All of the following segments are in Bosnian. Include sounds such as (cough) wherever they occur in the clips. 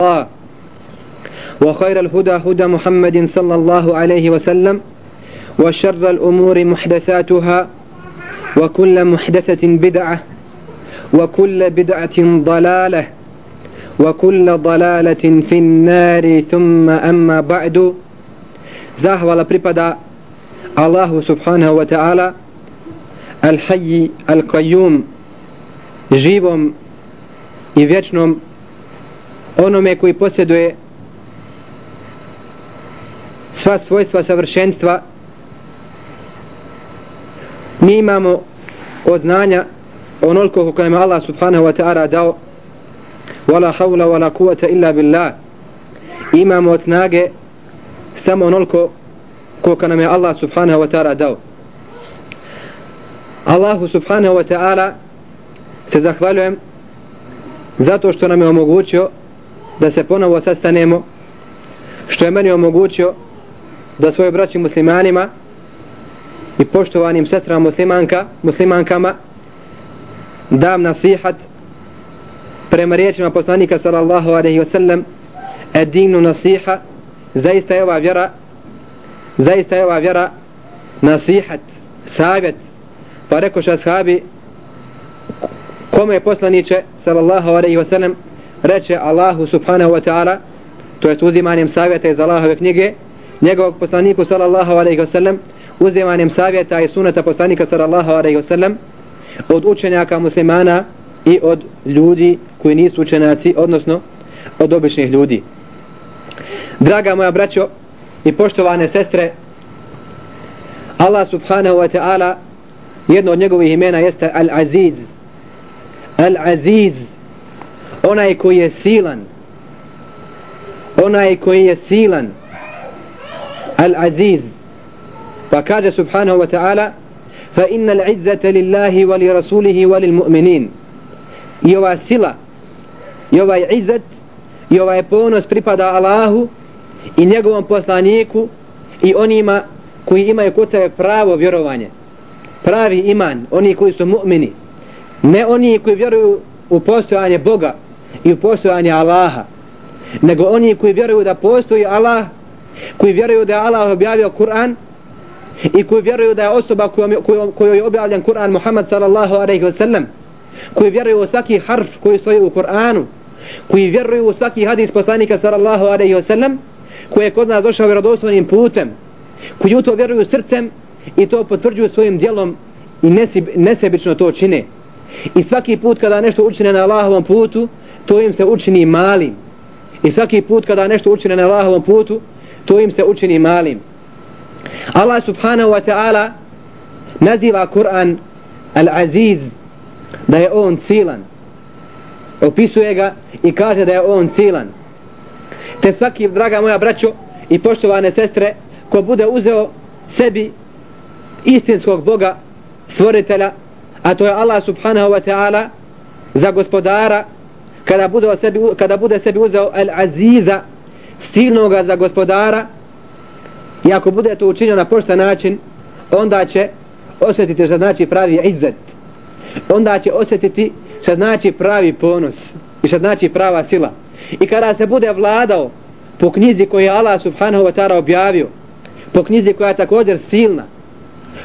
الله. وخير الهدى هدى محمد صلى الله عليه وسلم وشر الأمور محدثاتها وكل محدثة بدعة وكل بدعة ضلالة وكل ضلالة في النار ثم أما بعد. زahvala pripada Allahu subhanahu wa ta'ala al-hayy al-qayyum živom i vječnom onome koji posjeduje sva svojstva savršenstva mi imamo od znanja onoliko kako nam Allah subhanahu wa ta'ala dao wala hawla wala kuvata illa billah. Imamo od snage samo onoliko koliko nam je Allah subhanahu wa ta'ala dao. Allahu subhanahu wa ta'ala se zahvaljujem zato što nam je omogućio da se ponovo sastanemo što je meni omogućio da svoje braći muslimanima i poštovanim sestrama muslimanka, muslimankama dam nasihat prema riječima poslanika sallallahu alaihi wasallam edinu nasiha zaista je ova vjera zaista je ova vjera nasihat, savjet. Pa rekoš ashabi kome je poslaniće sallallahu alaihi wasallam reče Allahu subhanahu wa ta'ala to jest uzimanjem savjeta iz Allahove knjige njegovog poslaniku sallallahu alaihi wasallam uzimanjem savjeta i sunata poslanika sallallahu alaihi wasallam od učenjaka muslimana i od ljudi koji nisu učenjaci odnosno od običnih ljudi. Draga moja braćo i poštovane sestre Allah subhanahu wa ta'ala jedno od njegovih imena jeste Al-Aziz. Al-Aziz onaj koji je silan. Onaj koji je silan. Al-Aziz. Pa kaže subhanahu wa ta'ala fa inna al-izzata lillahi wa li rasulihi wa lil mu'minin. I ova sila i ovaj izzat i ovaj ponos pripada Allahu i njegovom poslaniku i onima koji imaju kod sebe pravo vjerovanje pravi iman oni koji su mu'mini ne oni koji vjeruju u postojanje Boga i u postojanje Allaha nego oni koji vjeruju da postoji Allah koji vjeruju da je Allah objavio Kur'an i koji vjeruju da je osoba kojoj, kojoj je objavljen Kur'an Muhammad sallallahu alaihi wa sallam koji vjeruju u svaki harf koji stoji u Kur'anu koji vjeruju u svaki hadis poslanika sallallahu alaihi wa sallam koji je kod nas došao vjerodostojnim putem koji u to vjeruju srcem i to potvrđuju svojim djelom i nesebično to čine. I svaki put kada nešto učine na Allahovom putu to im se učini malim. I svaki put kada nešto učine na Allahovom putu to im se učini malim. Allah subhanahu wa ta'ala naziva Kur'an Al-Aziz da je on silan opisuje ga i kaže da je on silan te svaki draga moja braćo i poštovane sestre ko bude uzeo sebi istinskog Boga stvoritelja a to je Allah subhanahu wa ta'ala za gospodara kada bude sebi kada bude sebi uzeo al aziza silnoga za gospodara i ako bude to učinio na pošta način onda će osjetiti što znači pravi izzet. Onda će osjetiti što znači pravi ponos i što znači prava sila. I kada se bude vladao po knjizi koju je Allah subhanahu wa ta'ala objavio po knjizi koja je također silna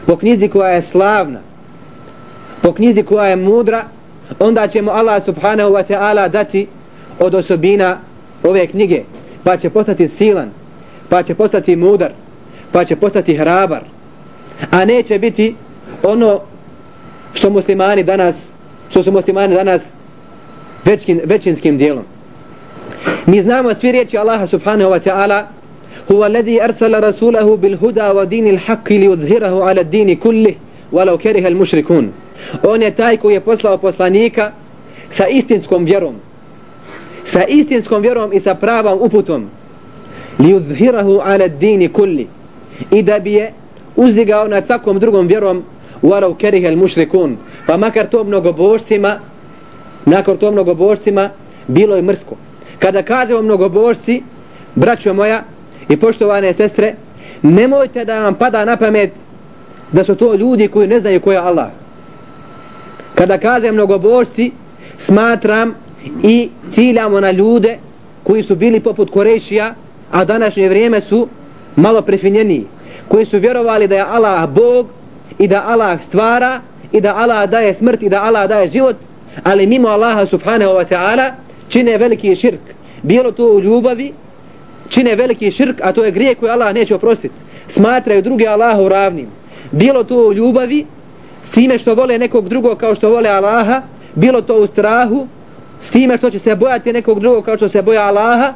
po knjizi koja je slavna po knjizi koja je mudra onda ćemo Allah subhanahu wa ta'ala dati od osobina ove knjige pa će postati silan pa će postati mudar pa će postati hrabar. A neće biti ono što muslimani danas što su muslimani danas većkin, većinskim dijelom. Mi znamo svi riječi Allaha subhanahu wa ta'ala huwa alladhi arsala rasulahu bil huda wa dinil haqqi li yudhhirahu ala ad-din kullih walau kariha al mushrikun on je taj koji je poslao poslanika sa istinskom vjerom. Sa istinskom vjerom i sa pravom uputom. Li yudhhirahu ala ad-din kulli. I da bi je uzdigao nad svakom drugom vjerom warav kerihel mušrikun. mushrikun pa makar to mnogobožcima nakon to mnogobožcima bilo je mrsko. Kada kažemo mnogobožci braćo moja i poštovane sestre nemojte da vam pada na pamet da su to ljudi koji ne znaju ko je Allah kada kažem mnogobožci smatram i ciljamo na ljude koji su bili poput Korešija, a današnje vrijeme su malo prefinjeniji, koji su vjerovali da je Allah Bog i da Allah stvara i da Allah daje smrt i da Allah daje život, ali mimo Allaha subhanahu wa ta'ala čine veliki širk. Bilo to u ljubavi, čine veliki širk, a to je grije koji Allah neće oprostiti. Smatraju druge Allaha ravnim. Bilo to u ljubavi, s time što vole nekog drugog kao što vole Allaha, bilo to u strahu, s time što će se bojati nekog drugog kao što se boja Allaha,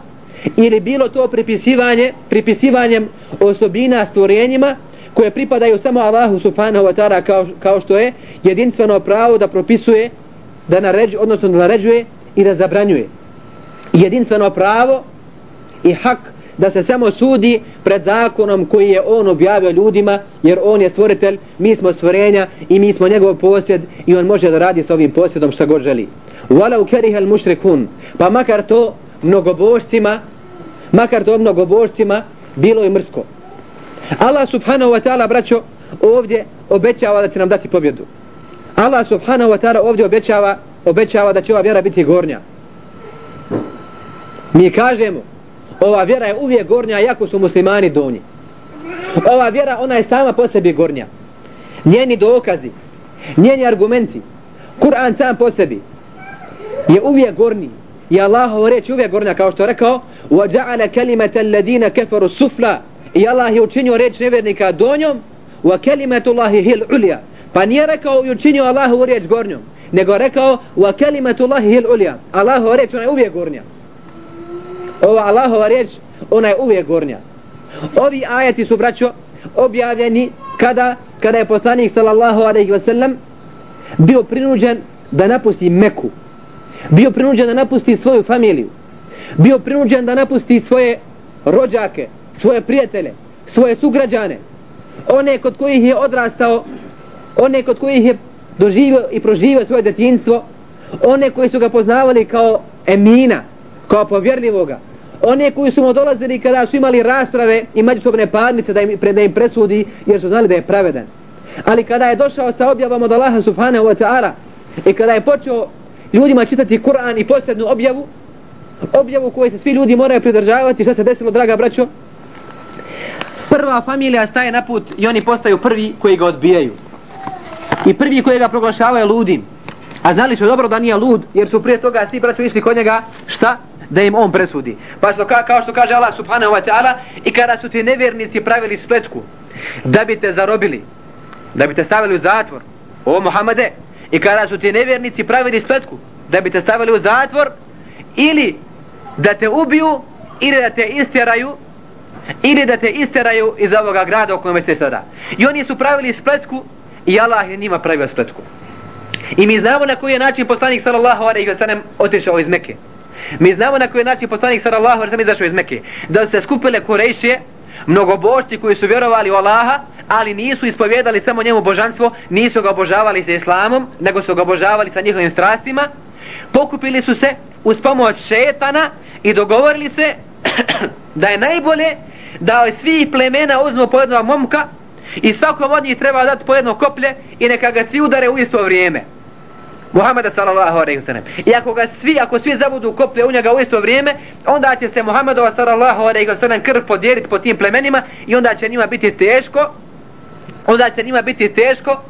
ili bilo to pripisivanje, pripisivanjem osobina stvorenjima koje pripadaju samo Allahu subhanahu wa ta'ala kao, kao što je jedinstveno pravo da propisuje, da naređuje, odnosno da naređuje i da zabranjuje. Jedinstveno pravo i hak da se samo sudi pred zakonom koji je on objavio ljudima jer on je stvoritelj, mi smo stvorenja i mi smo njegov posjed i on može da radi s ovim posjedom što god želi. Walau kariha al-mushrikun, pa makar to mnogobožcima, makar to mnogobožcima bilo je mrsko. Allah subhanahu wa ta'ala braćo ovdje obećava da će nam dati pobjedu. Allah subhanahu wa ta'ala ovdje obećava obećava da će ova vjera biti gornja. Mi kažemo ova vjera je uvijek gornja iako su muslimani donji. Ova vjera ona je sama po sebi gornja. Njeni dokazi, njeni argumenti, Kur'an sam po sebi je uvijek gornji. I Allahov reč uvijek gornja kao što je rekao وَجَعَلَ كَلِمَةَ الَّذِينَ كَفَرُوا السُّفْلَا I Allah je učinio reč nevjernika donjom وَكَلِمَةُ اللَّهِ هِلْ عُلِيَا Pa nije rekao i učinio Allahovu reč gornjom nego rekao وَكَلِمَةُ اللَّهِ هِلْ عُلِيَا Allahova reč ona je uvijek gornja ova Allahova riječ, ona je uvijek gornja. Ovi ajati su braćo objavljeni kada kada je poslanik sallallahu alejhi ve sellem bio prinuđen da napusti Meku bio prinuđen da napusti svoju familiju bio prinuđen da napusti svoje rođake svoje prijatelje svoje sugrađane one kod kojih je odrastao one kod kojih je doživio i proživio svoje detinjstvo one koji su ga poznavali kao emina kao povjerljivoga. One koji su mu dolazili kada su imali rasprave i međusobne parnice da im, da im presudi jer su znali da je pravedan. Ali kada je došao sa objavom od Allaha subhanahu wa ta'ala i kada je počeo ljudima čitati Kur'an i posljednu objavu objavu koju se svi ljudi moraju pridržavati šta se desilo draga braćo? Prva familija staje na put i oni postaju prvi koji ga odbijaju. I prvi koji ga proglašavaju ludim. A znali su dobro da nije lud jer su prije toga svi braćo išli kod njega šta? Da im on presudi pa što ka, kao što kaže Allah subhanahu wa ta'ala i kada su ti nevjernici pravili spletku da bi te zarobili da bi te stavili u zatvor o Muhammede i kada su ti nevjernici pravili spletku da bi te stavili u zatvor ili da te ubiju ili da te istjeraju ili da te istjeraju iz ovoga grada u kojem ste sada. I oni su pravili spletku i Allah je njima pravio spletku. I mi znamo na koji je način poslanik sallallahu alaihi wa sallam otišao iz Mekke. Mi znamo na koji je način poslanik sallallahu alejhi ve sellem izašao iz Mekke. Da se skupile kurejšije, mnogobošci koji su vjerovali u Allaha, ali nisu ispovjedali samo njemu božanstvo, nisu ga obožavali sa islamom, nego su ga obožavali sa njihovim strastima, pokupili su se uz pomoć šetana i dogovorili se (clears throat) da je najbolje da od svih plemena uzmu po jednog momka i svakom od njih treba dati po jedno koplje i neka ga svi udare u isto vrijeme. Muhammeda sallallahu alejhi ve sellem. I ako ga svi, ako svi zabudu koplje u njega u isto vrijeme, onda će se Muhammedova sallallahu alejhi ve sellem krv podijeliti po tim plemenima i onda će njima biti teško. Onda će njima biti teško,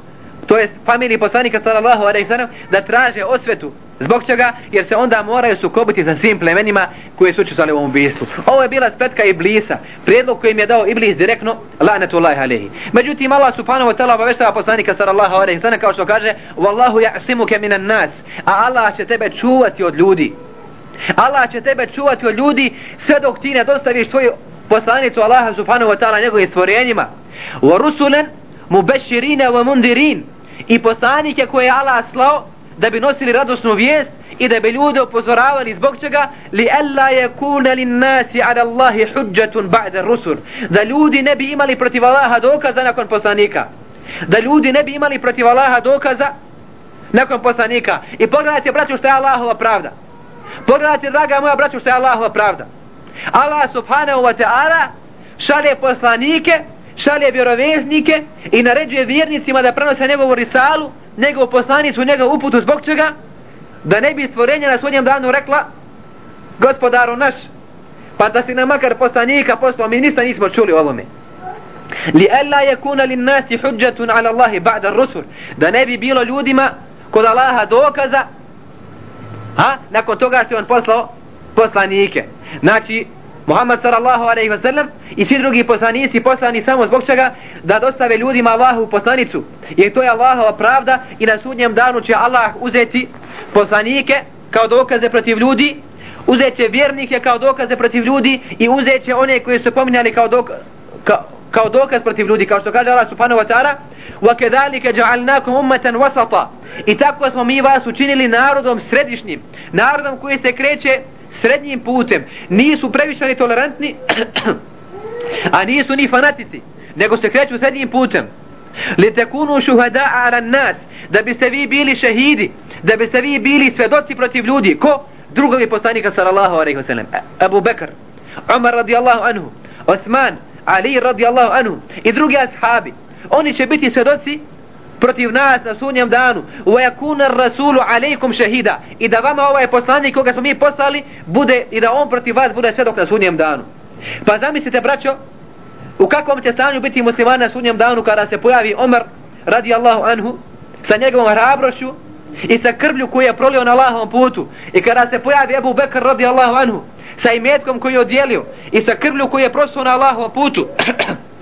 to jest familiji poslanika sallallahu alejhi ve sellem da traže osvetu Zbog čega? Jer se onda moraju sukobiti sa svim plemenima koji su učestvovali u ovom ubistvu. Ovo je bila spetka Iblisa, prijedlog kojim je dao Iblis direktno, lanetullahi alejhi Međutim, Allah subhanahu wa ta'ala obaveštava poslanika sallallahu alaihi sallam kao što kaže Wallahu ja'simuke minan nas, a Allah će tebe čuvati od ljudi. Allah će tebe čuvati od ljudi sve dok ti ne dostaviš svoju poslanicu Allaha subhanahu wa ta'ala njegovim stvorenjima. Wa rusulen mubeširine wa mundirin. I poslanike koje je Allah slao da bi nosili radosnu vijest i da bi ljude upozoravali zbog čega? Li alla yakuna lin nasi ala Allahi hujjatun ba'da rusul. Da ljudi ne bi imali protiv Allaha dokaza nakon poslanika. Da ljudi ne bi imali protiv Allaha dokaza nakon poslanika. I pogledajte braću što je Allahova pravda. Pogledajte draga moja braću što je Allahova pravda. Allah subhanahu wa ta'ala šalje poslanike šalje vjeroveznike i naređuje vjernicima da prenose njegovu risalu nego poslanicu njegovu uputu zbog čega da ne bi stvorenja na svojnjem danu rekla gospodaru naš Pa da si nam makar poslanika poslao, mi ništa nismo čuli o ovome. Li alla yakuna lin nasi hujjatun ala Allahi ba'da ar-rusul. Da ne bi bilo ljudima kod Allaha dokaza ha nakon toga što je on poslao poslanike. Znači Muhammed sallallahu alejhi ve sellem i svi drugi poslanici poslani samo zbog čega da dostave ljudima Allahu poslanicu. Jer to je Allahova pravda i na sudnjem danu će Allah uzeti poslanike kao dokaze protiv ljudi, uzet će vjernike kao dokaze protiv ljudi i uzet će one koji su pominjali kao, dok, kao, kao dokaz protiv ljudi, kao što kaže Allah subhanahu wa ta'ala وَكَذَلِكَ جَعَلْنَاكُمْ أُمَّةً وَسَطًا I tako smo mi vas učinili narodom središnjim, narodom koji se kreće srednjim putem, nisu previše ni tolerantni, a nisu ni fanatici, nego se kreću srednjim putem. Li tekunu šuhada ala nas, da biste vi bili šehidi, da biste vi bili svedoci protiv ljudi. Ko? Drugovi poslanika sallallahu alaihi wasallam. Abu Bekr, Umar radijallahu anhu, Osman, Ali radijallahu anhu i drugi ashabi. Oni će biti svedoci protiv nas na sunnjem danu. Wa yakuna ar-rasulu alaykum shahida i da vama ovaj poslanik koga smo mi poslali bude i da on protiv vas bude svedok na sunnjem danu. Pa zamislite braćo u kakvom će stanju biti muslimani na sunnjem danu kada se pojavi Omar radijallahu anhu sa njegovom hrabrošću i sa krvlju koju je prolio na Allahovom putu. I kada se pojavi Abu Bekr radijallahu anhu sa imetkom koji je odjelio i sa krvlju koju je prosuo na Allahovom putu (clears throat)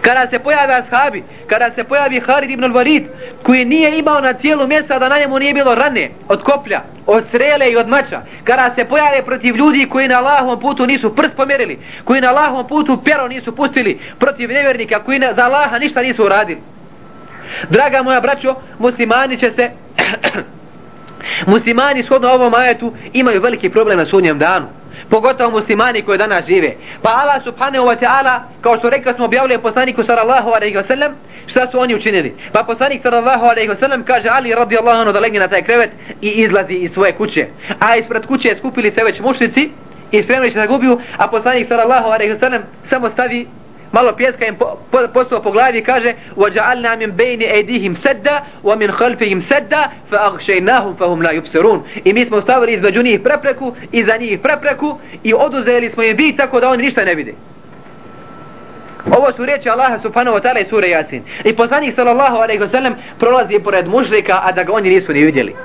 kada se pojave ashabi, kada se pojavi Halid ibn al-Walid, koji nije imao na cijelu mjesta da na njemu nije bilo rane, od koplja, od strele i od mača, kada se pojave protiv ljudi koji na Allahovom putu nisu prst pomjerili, koji na Allahovom putu pero nisu pustili, protiv nevjernika, koji na, za Allaha ništa nisu uradili. Draga moja braćo, muslimani će se, (clears throat) muslimani shodno ovom ajetu imaju veliki problem na sunnjem danu pogotovo muslimani koji danas žive. Pa Allah subhanahu wa ta'ala, kao što rekao smo objavili poslaniku sallallahu alaihi wa sallam, šta su oni učinili? Pa poslanik sallallahu alaihi wa sallam kaže Ali radijallahu anhu da legne na taj krevet i izlazi iz svoje kuće. A ispred kuće skupili se već mušnici i spremili se da gubiju, a poslanik sallallahu alaihi wa sallam samo stavi malo pjeska im postuo po glavi kaže وَجَعَلْنَا مِنْ بَيْنِ أَيْدِهِمْ سَدَّا وَمِنْ خَلْفِهِمْ سَدَّا فَأَغْشَيْنَاهُمْ فَهُمْ لَا يُبْسِرُونَ i mi smo stavili između njih prepreku i za njih prepreku i oduzeli smo im vid tako da oni ništa ne vide Ovo su riječi Allaha subhanahu wa ta'ala i sura Yasin. I poslanik sallallahu alaihi wa sallam prolazi pored mušrika, a da ga oni nisu ni vidjeli.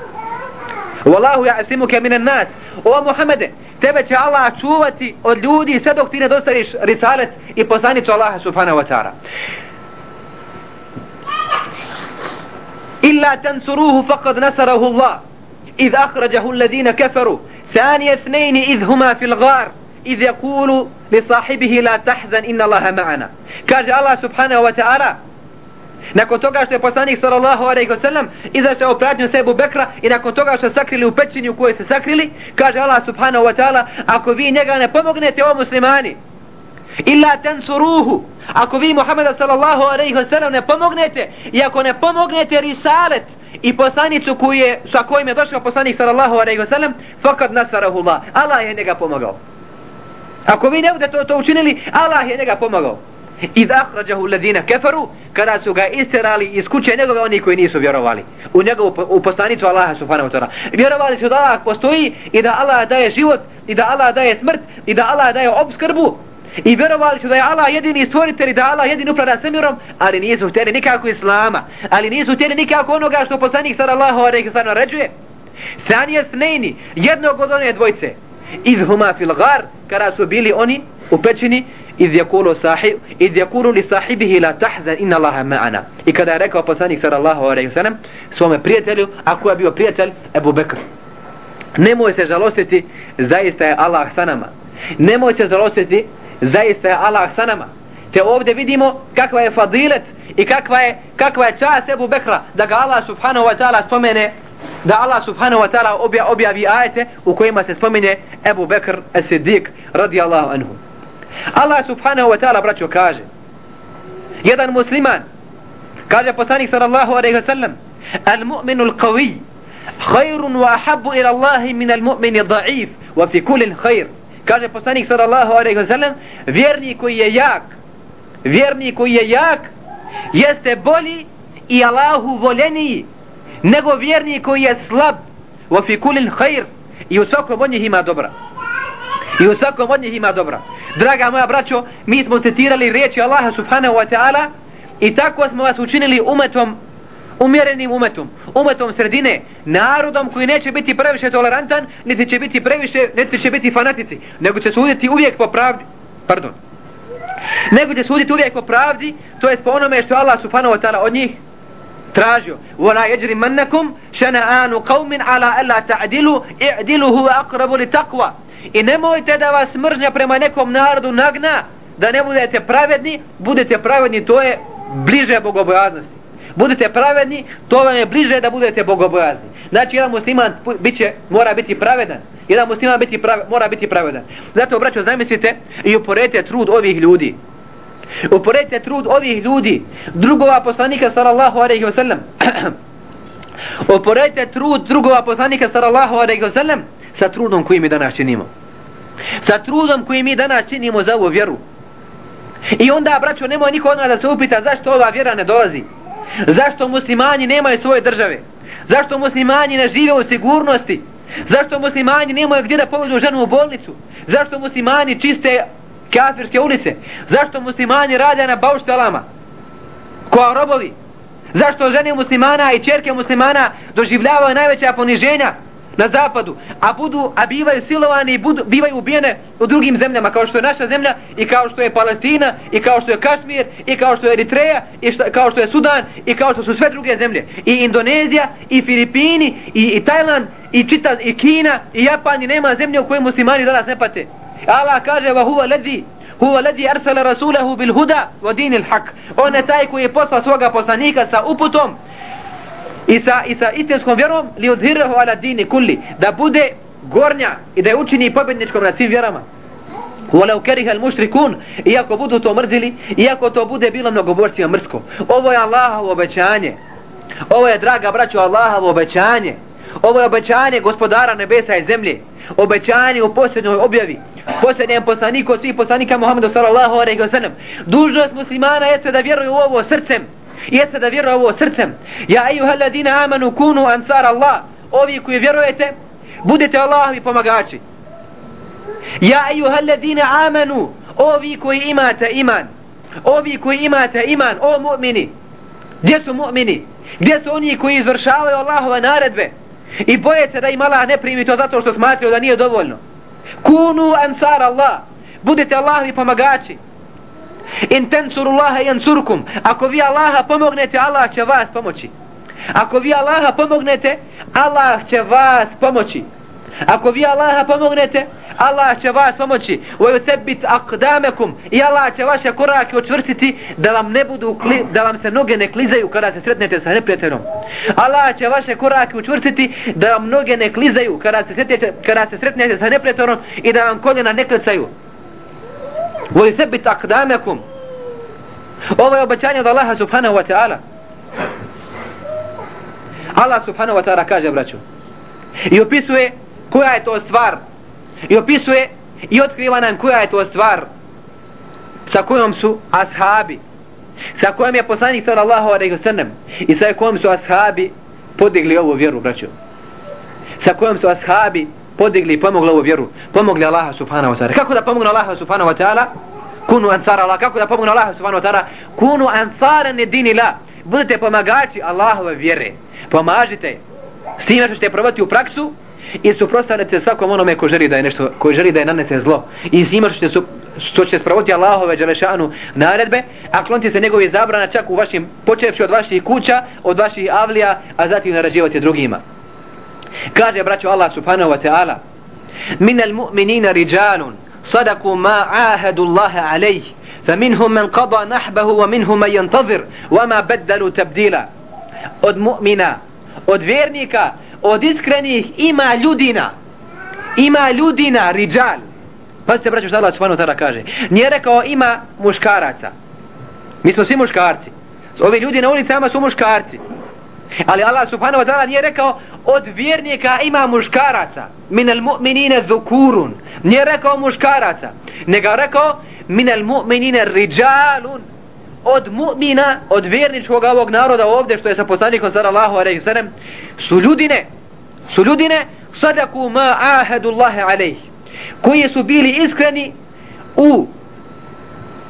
Wallahu ya'simuka minan nas. O Muhammede, tebe će Allah čuvati od ljudi sve dok ti ne dostaviš risalet i poslanicu Allaha subhanahu wa ta'ala. Illa tansuruhu faqad nasarahu Allah. إذ أخرجه الذين كفروا ثاني اثنين إذ هما في الغار إذ يقول لصاحبه لا تحزن إن الله معنا كاج الله سبحانه وتعالى Nakon toga što je poslanik sallallahu alejhi ve sellem izašao u pratnju Sebu Bekra i nakon toga što sakrili u pećini u kojoj se sakrili, kaže Allah subhanahu wa ta'ala, ako vi njega ne pomognete o muslimani, illa tansuruhu, ako vi Muhameda sallallahu alejhi ve sellem ne pomognete i ako ne pomognete risalet i poslanicu koju je, sa kojim je došao poslanik sallallahu alejhi ve sellem, fakad nasarahu Allah. Allah je njega pomogao. Ako vi ne budete to, to učinili, Allah je njega pomogao. I da ahrađahu ledine keferu, kada su ga isterali iz kuće njegove oni koji nisu vjerovali. U njegovu u postanicu Allaha subhanahu wa ta'ala. Vjerovali su da Allah postoji i da Allah daje život i da Allah daje smrt i da Allah daje obskrbu. I vjerovali su da je Allah jedini stvoritelj i da Allah jedini upravlja svemirom, ali nisu htjeli nikako Islama. Ali nisu htjeli nikako onoga što poslanik sallallahu alaihi sallam naređuje. Thanije snejni, jednog od one dvojce. Iz huma fil gar, kada su bili oni u pećini, iz yakulu sahib iz yakulu li sahibihi la tahzan inna Allaha ma'ana. I kada je rekao poslanik sallallahu alejhi ve sellem svom prijatelju a ko je bio prijatelj? Abu Bekr. Nemoj se žalostiti zaista je Allah sa nama. Nemoj se žalostiti zaista je Allah sa nama. Te ovdje vidimo kakva je fadilet i kakva je kakva je čast Abu Bekra da ga Allah subhanahu wa ta'ala spomene da Allah subhanahu wa ta'ala objavi ajete u kojima se spomene Abu Bekr as-Siddiq radijallahu anhu. Allah subhanahu wa ta'ala braćo kaže jedan musliman kaže poslanik sallallahu alaihi wa sallam al mu'minu al-qawi khairun wa ahabbu ila Allahi min al mu'mini da'if wa fi kulin khair. Kaže poslanik sallallahu alaihi wa sallam vjerni koji je jak vjerni koji je jak jeste bolji i Allahu voljeniji nego vjerni koji je slab wa fi kulin khair i u svakom od njih ima dobra. I u svakom od njih ima dobra. Draga moja braćo, mi smo citirali riječi Allaha subhanahu wa ta'ala i tako smo vas učinili umetom umjerenim umetom, umetom sredine, narodom koji neće biti previše tolerantan, niti će biti previše, niti će biti fanatici, nego će suditi uvijek po pravdi, pardon, nego će suditi uvijek po pravdi, to jest po onome što Allah subhanahu wa ta'ala od njih tražio. Wala yajri mannakum shana'anu qaumin ala alla ta'dilu i'dilu huwa aqrabu li taqwa. I nemojte da vas mržnja prema nekom narodu nagna da ne budete pravedni, budete pravedni, to je bliže bogobojaznosti. Budete pravedni, to vam je bliže da budete bogobojazni. Znači, jedan musliman biće, mora biti pravedan. Jedan musliman biti prave, mora biti pravedan. Zato, braćo, zamislite i uporedite trud ovih ljudi. Uporedite trud ovih ljudi, drugova poslanika sallallahu alejhi ve sellem. Uporedite trud drugova poslanika sallallahu alejhi ve sellem sa trudom koji mi danas činimo. Sa trudom koji mi danas činimo za ovu vjeru. I onda, braćo, nemoj niko od nas da se upita zašto ova vjera ne dolazi. Zašto muslimani nemaju svoje države? Zašto muslimani ne žive u sigurnosti? Zašto muslimani nemaju gdje da povedu ženu u bolnicu? Zašto muslimani čiste kafirske ulice? Zašto muslimani rade na bauštelama? Koja robovi? Zašto žene muslimana i čerke muslimana doživljavaju najveća poniženja na zapadu, a budu a bivaju silovani i budu, bivaju ubijene u drugim zemljama kao što je naša zemlja i kao što je Palestina i kao što je Kašmir i kao što je Eritreja i šta, kao što je Sudan i kao što su sve druge zemlje. I Indonezija i Filipini i, i Tajland i čita i Kina i Japan i nema zemlje u kojoj muslimani danas ne pate. Allah kaže wa huwa ladzi huwa ladzi arsala rasulahu bil huda wa dinil haq. On je taj koji je poslao svoga poslanika sa uputom i sa, i sa istinskom vjerom li odhirahu ala dini kulli da bude gornja i da je učini pobjedničkom na svim vjerama. Walau kariha al mushrikun iako budu to mrzili iako to bude bilo mnogoborcima mrsko. Ovo je Allahovo obećanje. Ovo je draga braćo Allahovo obećanje. Ovo je obećanje gospodara nebesa i zemlje. Obećanje u posljednjoj objavi posljednjem poslaniku od svih poslanika Muhammedu sallallahu alaihi wa sallam. Dužnost muslimana jeste da vjeruju u ovo srcem jeste da vjeruje ovo srcem. Ja ejuha ladina amanu kunu ansar Allah. Ovi koji vjerujete budete Allahovi pomagači. Ja ejuha ladina amanu ovi koji imate iman. Ovi koji imate iman o mu'mini. Gdje su mu'mini? Gdje su oni koji izvršavaju Allahove naredbe? I boje se da im Allah ne primi to zato što smatraju da nije dovoljno. Kunu ansar Allah. Budete Allahovi pomagači. In tensurullaha yansurkum. Ako vi Allaha pomognete, Allah će vas pomoći. Ako vi Allaha pomognete, Allah će vas pomoći. Ako vi Allaha pomognete, Allah će vas pomoći. Wa yuthabbit aqdamakum. I Allah će vaše korake učvrstiti da vam ne budu da vam se noge ne klizaju kada se sretnete sa neprijateljom. Allah će vaše korake učvrstiti da vam noge ne klizaju kada se sretnete kada se sretnete sa neprijateljom i da vam koljena ne klecaju. Voli yuthabbit aqdamakum. Ovo je obećanje od Allaha subhanahu wa ta'ala. Allah subhanahu wa ta'ala kaže, braću, i opisuje koja je to stvar, i opisuje i otkriva nam koja je to stvar sa kojom su ashabi, sa kojom je poslanik sallallahu alaihi wa sallam, i sa kojom su ashabi podigli ovu vjeru, braću. Sa kojom su ashabi podigli i pomogli ovu vjeru, pomogli Allaha subhanahu wa ta'ala. Kako da pomogne Allaha subhanahu wa ta'ala? kunu ansara Allah, kako da pomognu Allaha subhanahu wa ta'ala, kunu ansara ne dini la, budete pomagači Allahove vjere, pomažite, s time što ćete probati u praksu, i suprostavljate svakom onome ko želi da je nešto, ko želi da je nanese zlo, i s njima što ćete, što ćete spravoti Allahove Đelešanu naredbe, a klonite se njegovi zabrana čak u vašim, počevši od vaših kuća, od vaših avlija, a zatim narađivati drugima. Kaže braćo Allah subhanahu wa ta'ala, minal mu'minina rijalun, صدقوا ما عاهدوا الله عليه فمنهم من قضى نحبه ومنهم من ينتظر وما بدلوا تبديلا od mu'mina, od vjernika, od iskrenih ima ljudina. Ima ljudina, riđal. Pazite, braćo, što Allah subhanahu ta'ala kaže. Nije rekao ima muškaraca. Mi smo svi muškarci. Ovi ljudi na ulicama su muškarci. Ali Allah subhanahu wa ta'ala nije rekao od vjernika ima muškaraca. Min al mu'minine dhukurun. Nije rekao muškaraca. Nego rekao min al mu'minine rijalun. Od mu'mina, od vjerničkog ovog naroda ovdje što je sa poslanikom sallallahu alaihi sallam su ljudine. Su ljudine sadaku ma ahadullahi alaihi koji su bili iskreni u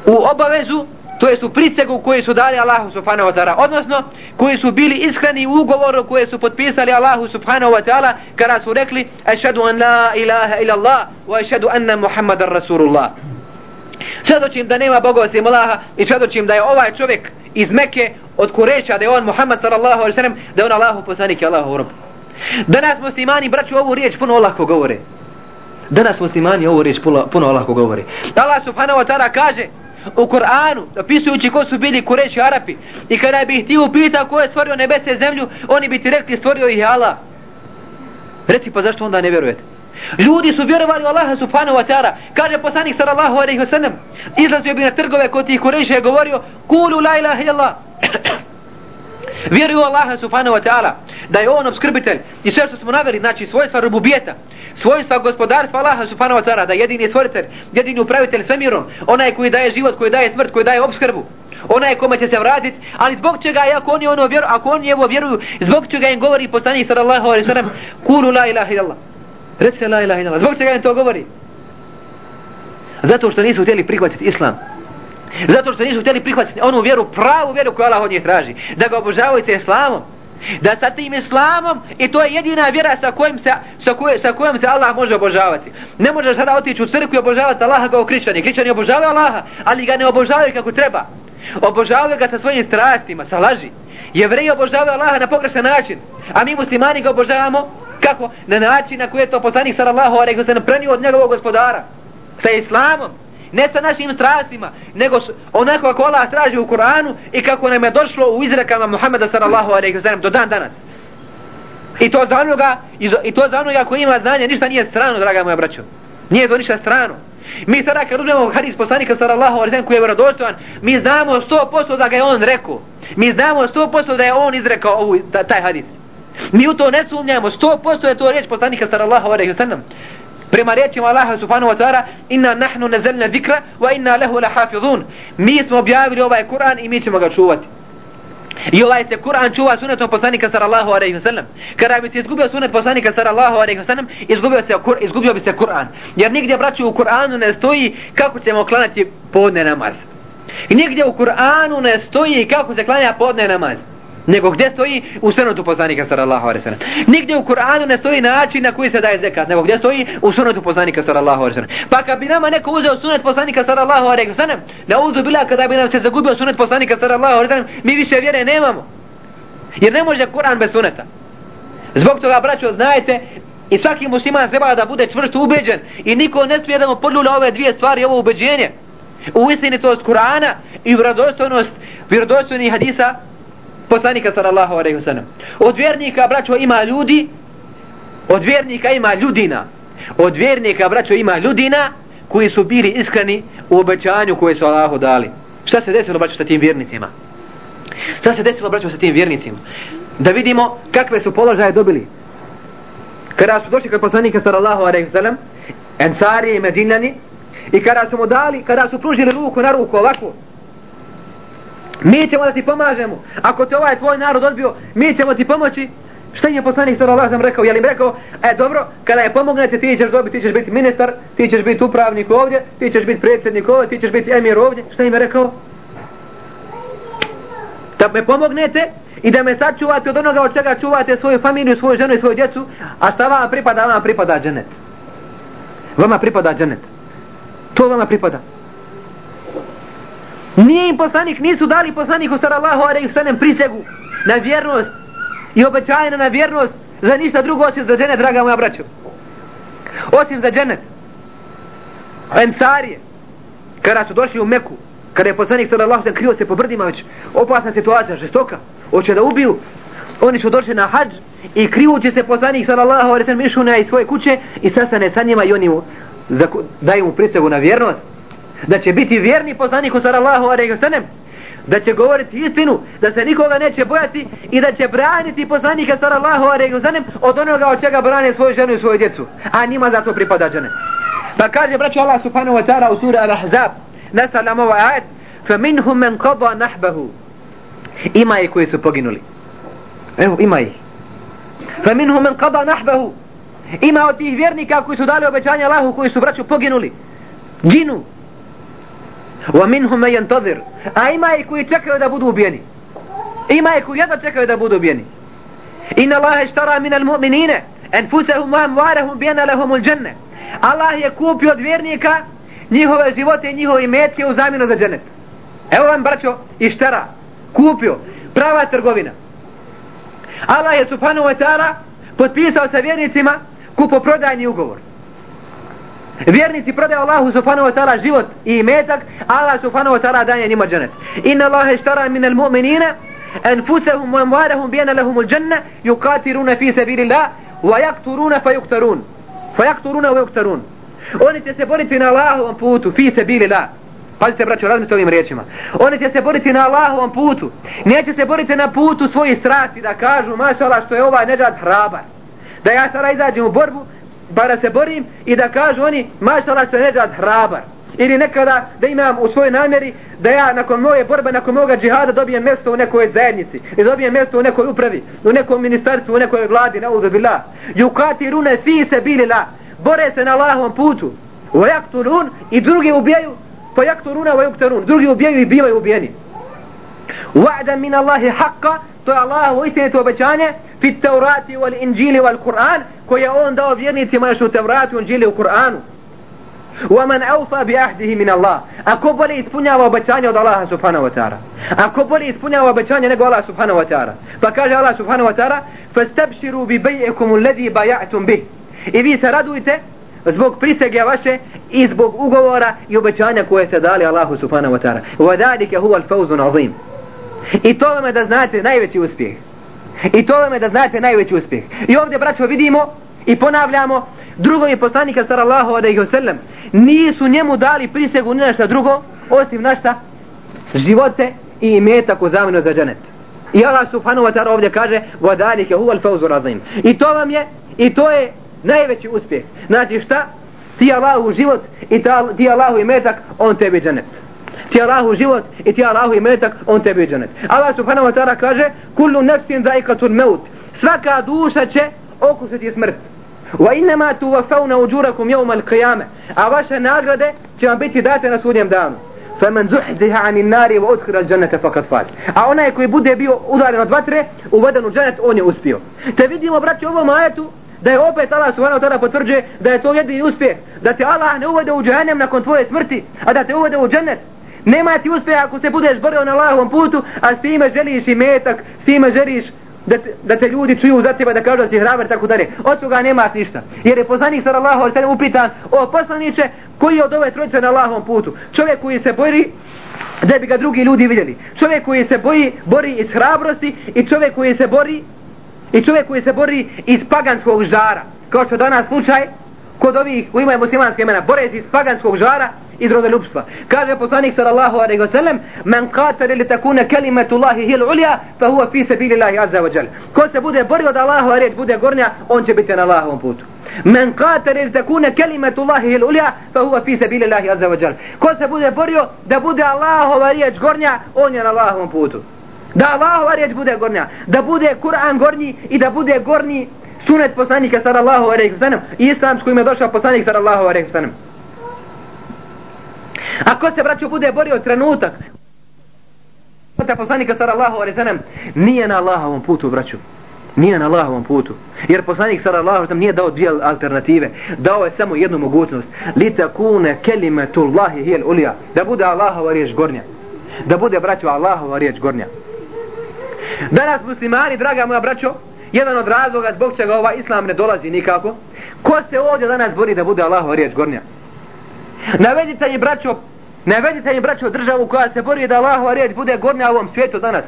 u obavezu to jest u prisegu koju su dali Allahu subhanahu wa ta'ala odnosno koji su bili iskreni u ugovoru koje su potpisali Allahu subhanahu wa ta'ala kada su rekli ašhadu an la ilaha ila Allah wa ašhadu anna muhammadan rasulullah. Svjedočim da nema Boga osim Allaha i svjedočim da je ovaj čovjek iz Mekke od Kureća da je on Muhammad sallallahu alaihi sallam da je on Allahu poslanik i Allahu rob. Danas muslimani braću ovu riječ puno olako govore. Danas muslimani ovu riječ puno, puno olako govore. Allah subhanahu wa ta'ala kaže u Koranu, opisujući ko su bili kureći Arapi, i kada bi ti upitao ko je stvorio nebese i zemlju, oni bi ti rekli stvorio ih Allah. Reci pa zašto onda ne vjerujete? Ljudi su vjerovali u Allaha subhanahu wa ta'ala. Kaže poslanik sallallahu alaihi wa sallam, izlazio bi na trgove kod tih kureća i govorio, kulu la ilaha illallah. Vjeruju Allaha subhanahu wa ta'ala, da je on obskrbitelj i sve što smo naveli, znači svojstva rububijeta, svojstva gospodarstva Allaha subhanahu wa ta'ala, da jedini je stvoritelj, jedini upravitelj svemirom, onaj koji daje život, koji daje smrt, koji daje obskrbu, onaj kome će se vratiti, ali zbog čega, ako oni ono vjeru, ako oni evo vjeruju, zbog čega im govori poslanik sallallahu alaihi sallam, kulu la ilaha illallah. Recite la ilaha illallah. Zbog čega im to govori? Zato što nisu htjeli prihvatiti islam. Zato što nisu htjeli prihvatiti onu vjeru, pravu vjeru koju Allah od njih traži. Da ga obožavaju sa islamom da sa tim islamom i to je jedina vjera sa kojim se, sa, koje, sa kojom se Allah može obožavati. Ne možeš sada otići u crkvu i obožavati Allaha kao krišćani. Krišćani obožavaju Allaha, ali ga ne obožavaju kako treba. Obožavaju ga sa svojim strastima, sa laži. Jevreji obožavaju Allaha na pogrešan način, a mi muslimani ga obožavamo kako? Na način na koji je to poslanik sallallahu alejhi ve sellem prenio od njegovog gospodara sa islamom ne sa našim strastima, nego onako kako Allah traži u Kur'anu i kako nam je došlo u izrekama Muhammeda sallallahu alaihi wa do dan danas. I to za onoga, i to za onoga koji ima znanje, ništa nije strano, draga moja braćo. Nije to ništa strano. Mi sada kad uzmemo hadis poslanika sallallahu alaihi wa koji je vjerodostojan, mi znamo 100% da ga je on rekao. Mi znamo 100% da je on izrekao ovu, taj hadis. Mi u to ne sumnjamo, 100% je to riječ poslanika sallallahu alaihi wa sallam prema riječima Allaha subhanahu wa ta'ala inna nahnu nazalna zikra wa inna lahu lahafizun mi smo objavili ovaj Kur'an i mi ćemo ga čuvati I ovaj se Kur'an čuva sunetom poslanika sallallahu alejhi ve sellem. Kada bi se izgubio sunet poslanika sallallahu alejhi ve sellem, izgubio se Kur, izgubio bi se Kur'an. Jer nigdje braću u Kur'anu ne stoji kako ćemo klanjati podne namaz. I nigdje u Kur'anu ne stoji kako se klanja podne namaz. Nego gdje stoji u sunetu poslanika sallallahu alejhi ve sellem. Nigdje u Kur'anu ne stoji način na koji se daje zekat, nego gdje stoji u sunetu poslanika sallallahu alejhi ve sellem. Pa kad bi nama neko uzeo sunet poslanika sallallahu alejhi ve sellem, na uzu bila kada bi nam se zagubio sunet poslanika sallallahu alejhi ve sellem, mi više vjere nemamo. Jer ne može Kur'an bez suneta. Zbog toga braćo znajte i svaki musliman treba da bude čvrsto ubeđen i niko ne smije da mu podlula ove dvije stvari, ovo ubeđenje. U istinitost Kur'ana i vjerodostojnost vjerodostojnih hadisa poslanika sallallahu alejhi ve sellem. Od vjernika braćo ima ljudi, od vjernika ima ljudina. Od vjernika braćo ima ljudina koji su bili iskreni u obećanju koje su Allahu dali. Šta se desilo braćo sa tim vjernicima? Šta se desilo braćo sa tim vjernicima? Da vidimo kakve su položaje dobili. Kada su došli kod poslanika sallallahu alejhi ve sellem, Ensari i Medinani, i kada su mu dali, kada su pružili ruku na ruku ovako, Mi ćemo da ti pomažemo. Ako te ovaj tvoj narod odbio, mi ćemo ti pomoći. Šta im je poslanik sallallahu alejhi rekao? Je li im rekao, e dobro, kada je pomognete, ti ćeš dobiti, ti ćeš biti ministar, ti ćeš biti upravnik ovdje, ti ćeš biti predsjednik ovdje, ti ćeš biti emir ovdje. Šta im je rekao? Da me pomognete i da me sačuvate od onoga od čega čuvate svoju familiju, svoju ženu i svoju djecu, a šta vam pripada, vama pripada dženet. Vama pripada dženet. To vama pripada. Nije im poslanik, nisu dali poslaniku sallallahu alejhi ve prisegu na vjernost i obećanje na vjernost za ništa drugo osim za dženet, draga moja braćo. Osim za dženet. Ensarije, kada su došli u Meku, kada je poslanik sallallahu alejhi ve krio se po brdima već, opasna situacija, žestoka, hoće da ubiju, oni su došli na hadž i krijući se poslanik sallallahu alejhi ve išu išao na svoje kuće i sastane sa njima i oni mu daju mu prisegu na vjernost da će biti vjerni poslaniku sallallahu alejhi ve sellem da će govoriti istinu da se nikoga neće bojati i da će braniti poslanika sallallahu alejhi ve sellem od onoga od čega brane svoju ženu i svoju djecu a njima za to pripada džene. Pa kaže braćo Allah subhanahu wa ta'ala u suri al-ahzab nastavljamo ovaj ajet فَمِنْهُمْ مَنْ man نَحْبَهُ ima ih koji su poginuli. Evo ima ih. فَمِنْهُمْ مَنْ man نَحْبَهُ Ima od tih vjernika koji su dali obećanje Allahu koji su braću poginuli. Ginu. Wa minhum man yantazir. A ima i koji čekaju da budu ubijeni. Ima i koji jedva čekaju da budu ubijeni. Inna Allah ishtara min al-mu'minina anfusahum wa amwalahum bi anna lahum al-janna. Allah je kupio od vjernika njihove živote i njihove imetke u zamjenu za dženet. Evo vam braćo ishtara. Kupio. Prava trgovina. Allah je subhanahu wa ta'ala potpisao sa vjernicima kupoprodajni ugovor. Vjernici prodaju Allahu subhanahu wa ta'ala život i imetak, Allah subhanahu wa ta'ala daje njima dženet. Inna Allah ištara min al mu'minina anfusahum wa amwalahum bi anna lahum al janna fi sabilillah wa yakturuna fa yuqtarun. Fa yakturuna wa yuqtarun. Oni će se boriti na Allahovom putu fi sabilillah. Pazite braćo, razmite ovim riječima. Oni će se boriti na Allahovom putu. Neće se boriti na putu svojih strasti da kažu, mašala, što je ovaj neđad hrabar. Da ja sada izađem u borbu, pa da se borim i da kažu oni, mašala, što je neđad hrabar. Ili nekada da imam u svojoj namjeri da ja nakon moje borbe, nakon moga džihada dobijem mjesto u nekoj zajednici. I dobijem mjesto u nekoj upravi, u nekom ministarstvu, u nekoj vladi, na uzu billah. Jukati rune fi se bilila. Bore se na Allahovom putu. Vajaktulun i drugi ubijaju pa yakturuna wa yuktarun drugi ubijaju i bivaju ubijeni wa'dan min Allahi haqqa to je Allahu istinito obećanje fi taurati wal injili wal Kur'an koje on dao vjernicima još u Tevratu, Injili u Kur'anu ومن أوفى بعهده من الله ako bolje ispunjava obećanje od Allaha subhanahu wa ta'ala ako bolje ispunjava obećanje nego Allah subhanahu wa ta'ala pa kaže Allah subhanahu wa ta'ala bi bay'ikum alladhi bay'atum bih i vi se radujte zbog prisege vaše i zbog ugovora i obećanja koje ste dali Allahu subhanahu wa ta'ala. Wa dalika huwa al-fawzun azim. I to vam je da znate najveći uspjeh. I to vam je da znate najveći uspjeh. I ovdje braćo vidimo i ponavljamo drugo je poslanika sallallahu alejhi ve sellem nisu njemu dali prisegu ni na drugo osim na šta živote i imetak u zamenu za dženet. I Allah subhanahu wa ta'ala ovdje kaže wa هُوَ huwa al-fawzun azim. I to vam je i to je najveći uspjeh. Znači šta? Ti Allahu život i ta, ti Allahu imetak, on tebi dženet Ti Allahu život i ti Allahu imetak, on tebi dženet. Allah subhanahu wa ta'ala kaže Kullu nefsin daikatul meut. Svaka duša će okusiti smrt. Wa innama tu wafavna uđurakum jevma l'qiyame. A vaše nagrade će vam biti date na sudnjem danu. فمن زحزح عن النار وادخل الجنه فقد فاز a onaj koji bude bio udaren od vatre uveden u dženet on je uspio te vidimo braćo u ovom ajetu da je opet Allah subhanahu wa ta'ala potvrđuje da je to jedini uspjeh, da te Allah ne uvede u džahennem nakon tvoje smrti, a da te uvede u džennet. Nema ti uspjeha ako se budeš borio na Allahovom putu, a s time želiš i metak, s time želiš da te, da te ljudi čuju za tebe, da kažu da si hrabar tako dalje. Od toga nemaš ništa. Jer je poslanik sallallahu alejhi ve sellem upitan o poslanice koji je od ove trojice na Allahovom putu. Čovjek koji se bori da bi ga drugi ljudi vidjeli. Čovjek koji se boji, bori iz hrabrosti i čovjek koji se bori I čovjek koji se bori iz paganskog žara, kao što danas slučaj, kod ovih u imaju muslimanske imena, bore se iz paganskog žara, iz rodoljubstva. Kaže poslanik sallallahu alejhi ve sellem: "Men qatala li takuna kalimatu Allahi hil al-ulya, fa huwa fi sabilillahi azza wa jalla." Ko se bude borio da Allahova riječ bude gornja, on će biti na Allahovom putu. Men qatala li takuna kalimatu Allahi hil al-ulya, fa huwa fi sabilillahi azza wa jalla. Ko se bude borio da bude Allahova riječ gornja, on je na Allahovom putu. Da Allahova riječ bude gornja, da bude Kur'an gornji i da bude gornji sunet poslanika sallallahu alejhi ve sellem i islam s kojim je došao poslanik sallallahu alejhi ve sellem. Ako se braćo bude borio trenutak da poslanika sallallahu alejhi ve sellem nije na Allahovom putu braćo. Nije na Allahovom putu. Jer poslanik sallallahu alejhi ve nije dao dvije alternative. Dao je samo jednu mogućnost. Li takune kelimatullahi hiya al-ulya. Da bude Allahova riječ gornja. Da bude braćo Allahova riječ gornja. Danas muslimani, draga moja braćo, jedan od razloga zbog čega ova islam ne dolazi nikako, ko se ovdje danas bori da bude Allahova riječ gornja? Navedite mi braćo, navedite mi braćo državu koja se bori da Allahova riječ bude gornja u ovom svijetu danas.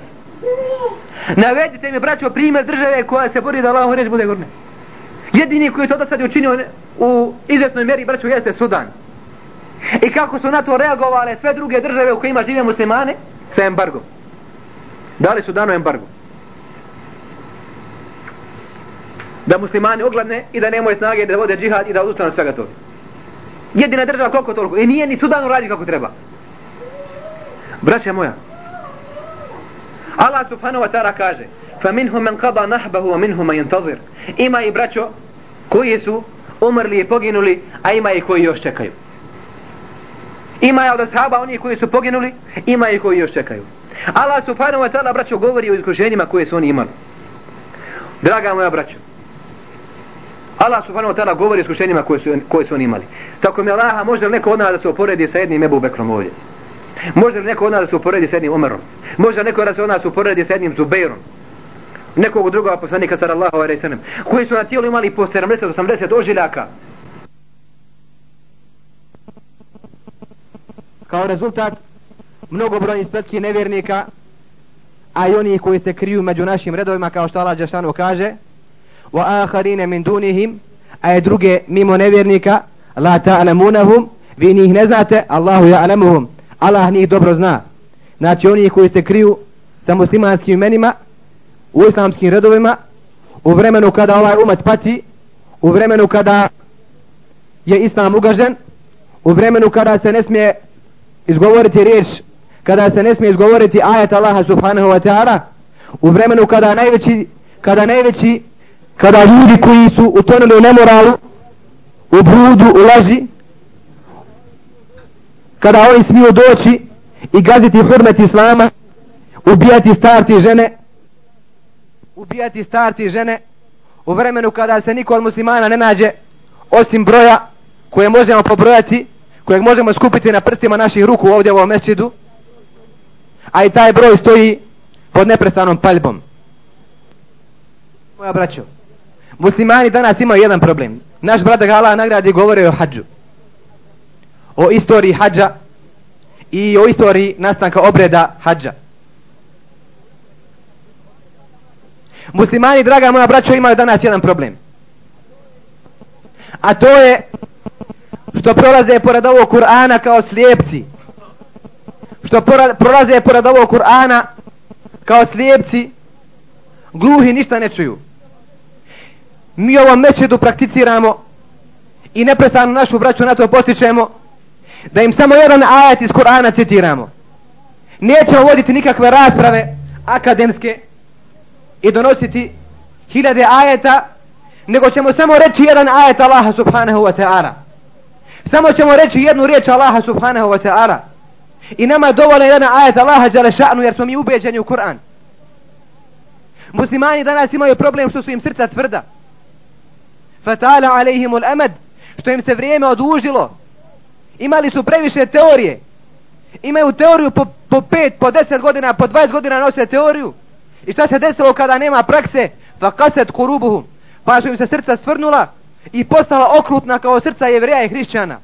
Navedite mi braćo primjer države koja se bori da Allahova riječ bude gornja. Jedini koji to do sad učinio u izvjetnoj mjeri braćo jeste Sudan. I kako su na to reagovale sve druge države u kojima žive muslimane? Sa embargom. Dali Sudano embargo. Da muslimani ogladne i da nemoj snage da vode džihad i da odustanu svega toga. Jedina država koliko toliko. I nije ni Sudan radi kako treba. Braća moja. Allah subhanahu wa ta'ala kaže فَمِنْهُمْ مَنْ قَضَى نَحْبَهُ وَمِنْهُمْ مَنْ يَنْتَظِرُ Ima i braćo koji su umrli i poginuli, a ima i koji još čekaju. Ima je od ashaba oni koji su poginuli, ima i koji još čekaju. Allah subhanahu wa ta'ala braćo govori o iskušenjima koje su oni imali. Draga moja braćo, Allah subhanahu wa ta'ala govori o iskušenjima koje su, koje su oni imali. Tako mi Allaha, može li neko od nas da se uporedi sa jednim Ebu Bekrom ovdje? Može li neko od nas da se uporedi sa jednim Umarom? Može li neko da se od nas uporedi sa jednim Zubeirom? Nekog drugog poslanika sallallahu alaihi sallam. Koji su na tijelu imali po 70-80 ožiljaka. Kao rezultat, mnogobrojni spletki nevjernika, a i oni koji se kriju među našim redovima, kao što Allah Đašanu kaže, wa akharina min dunihim, a je druge mimo nevjernika, la ta'lamunahum, vi njih ne znate, Allahu ja'lamuhum, Allah njih dobro zna. Znači oni koji se kriju sa muslimanskim imenima, u islamskim redovima, u vremenu kada ovaj umet pati, u vremenu kada je islam ugažen, u vremenu kada se ne smije izgovoriti riječ, kada se ne smije izgovoriti ajet Allaha subhanahu wa ta'ala, u vremenu kada najveći, kada najveći, kada ljudi koji su utonili u nemoralu, u brudu, u laži, kada oni smiju doći i gaziti hurmet Islama, ubijati starti žene, ubijati starti žene, u vremenu kada se niko od muslimana ne nađe, osim broja koje možemo pobrojati, kojeg možemo skupiti na prstima naših ruku ovdje u ovom mešćidu, a i taj broj stoji pod neprestanom paljbom. Moja braćo, muslimani danas imaju jedan problem. Naš brat Gala nagradi govore o hađu. O istoriji hađa i o istoriji nastanka obreda hađa. Muslimani, draga moja braćo, imaju danas jedan problem. A to je što prolaze pored ovog Kur'ana kao slijepci. Što prolaze pored ovog Kur'ana kao slijepci, gluhi ništa ne čuju. Mi ovo mečedu prakticiramo i neprestano našu braću na to postičemo da im samo jedan ajet iz Kur'ana citiramo. Nećemo voditi nikakve rasprave akademske i donositi hiljade ajeta, nego ćemo samo reći jedan ajet Allaha subhanahu wa ta'ala. Samo ćemo reći jednu riječ Allaha subhanahu wa ta'ala. I nama je dovoljno jedan ajet Allaha Đalešanu jer smo mi ubeđeni u Kur'an. Muslimani danas imaju problem što su im srca tvrda. Fatala alejhimul amad što im se vrijeme odužilo. Imali su previše teorije. Imaju teoriju po, po pet, po deset godina, po dvajest godina nose teoriju. I šta se desilo kada nema prakse? Fa kaset kurubuhum. Pa su im se srca svrnula i postala okrutna kao srca jevreja i hrišćana.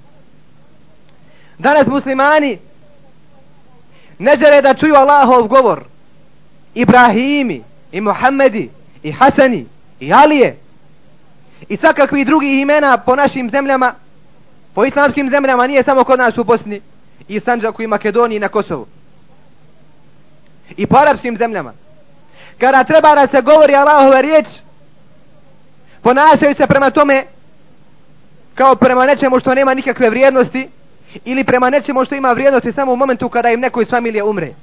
Danas muslimani ne žele da čuju Allahov govor. Ibrahimi, i Muhammedi, i Hasani, i Alije, i svakakvi drugi imena po našim zemljama, po islamskim zemljama, nije samo kod nas u Bosni, i Sanđaku, i Makedoniji, i na Kosovu. I po arapskim zemljama kada treba da se govori Allahove riječ, ponašaju se prema tome kao prema nečemu što nema nikakve vrijednosti ili prema nečemu što ima vrijednosti samo u momentu kada im neko iz familije umre.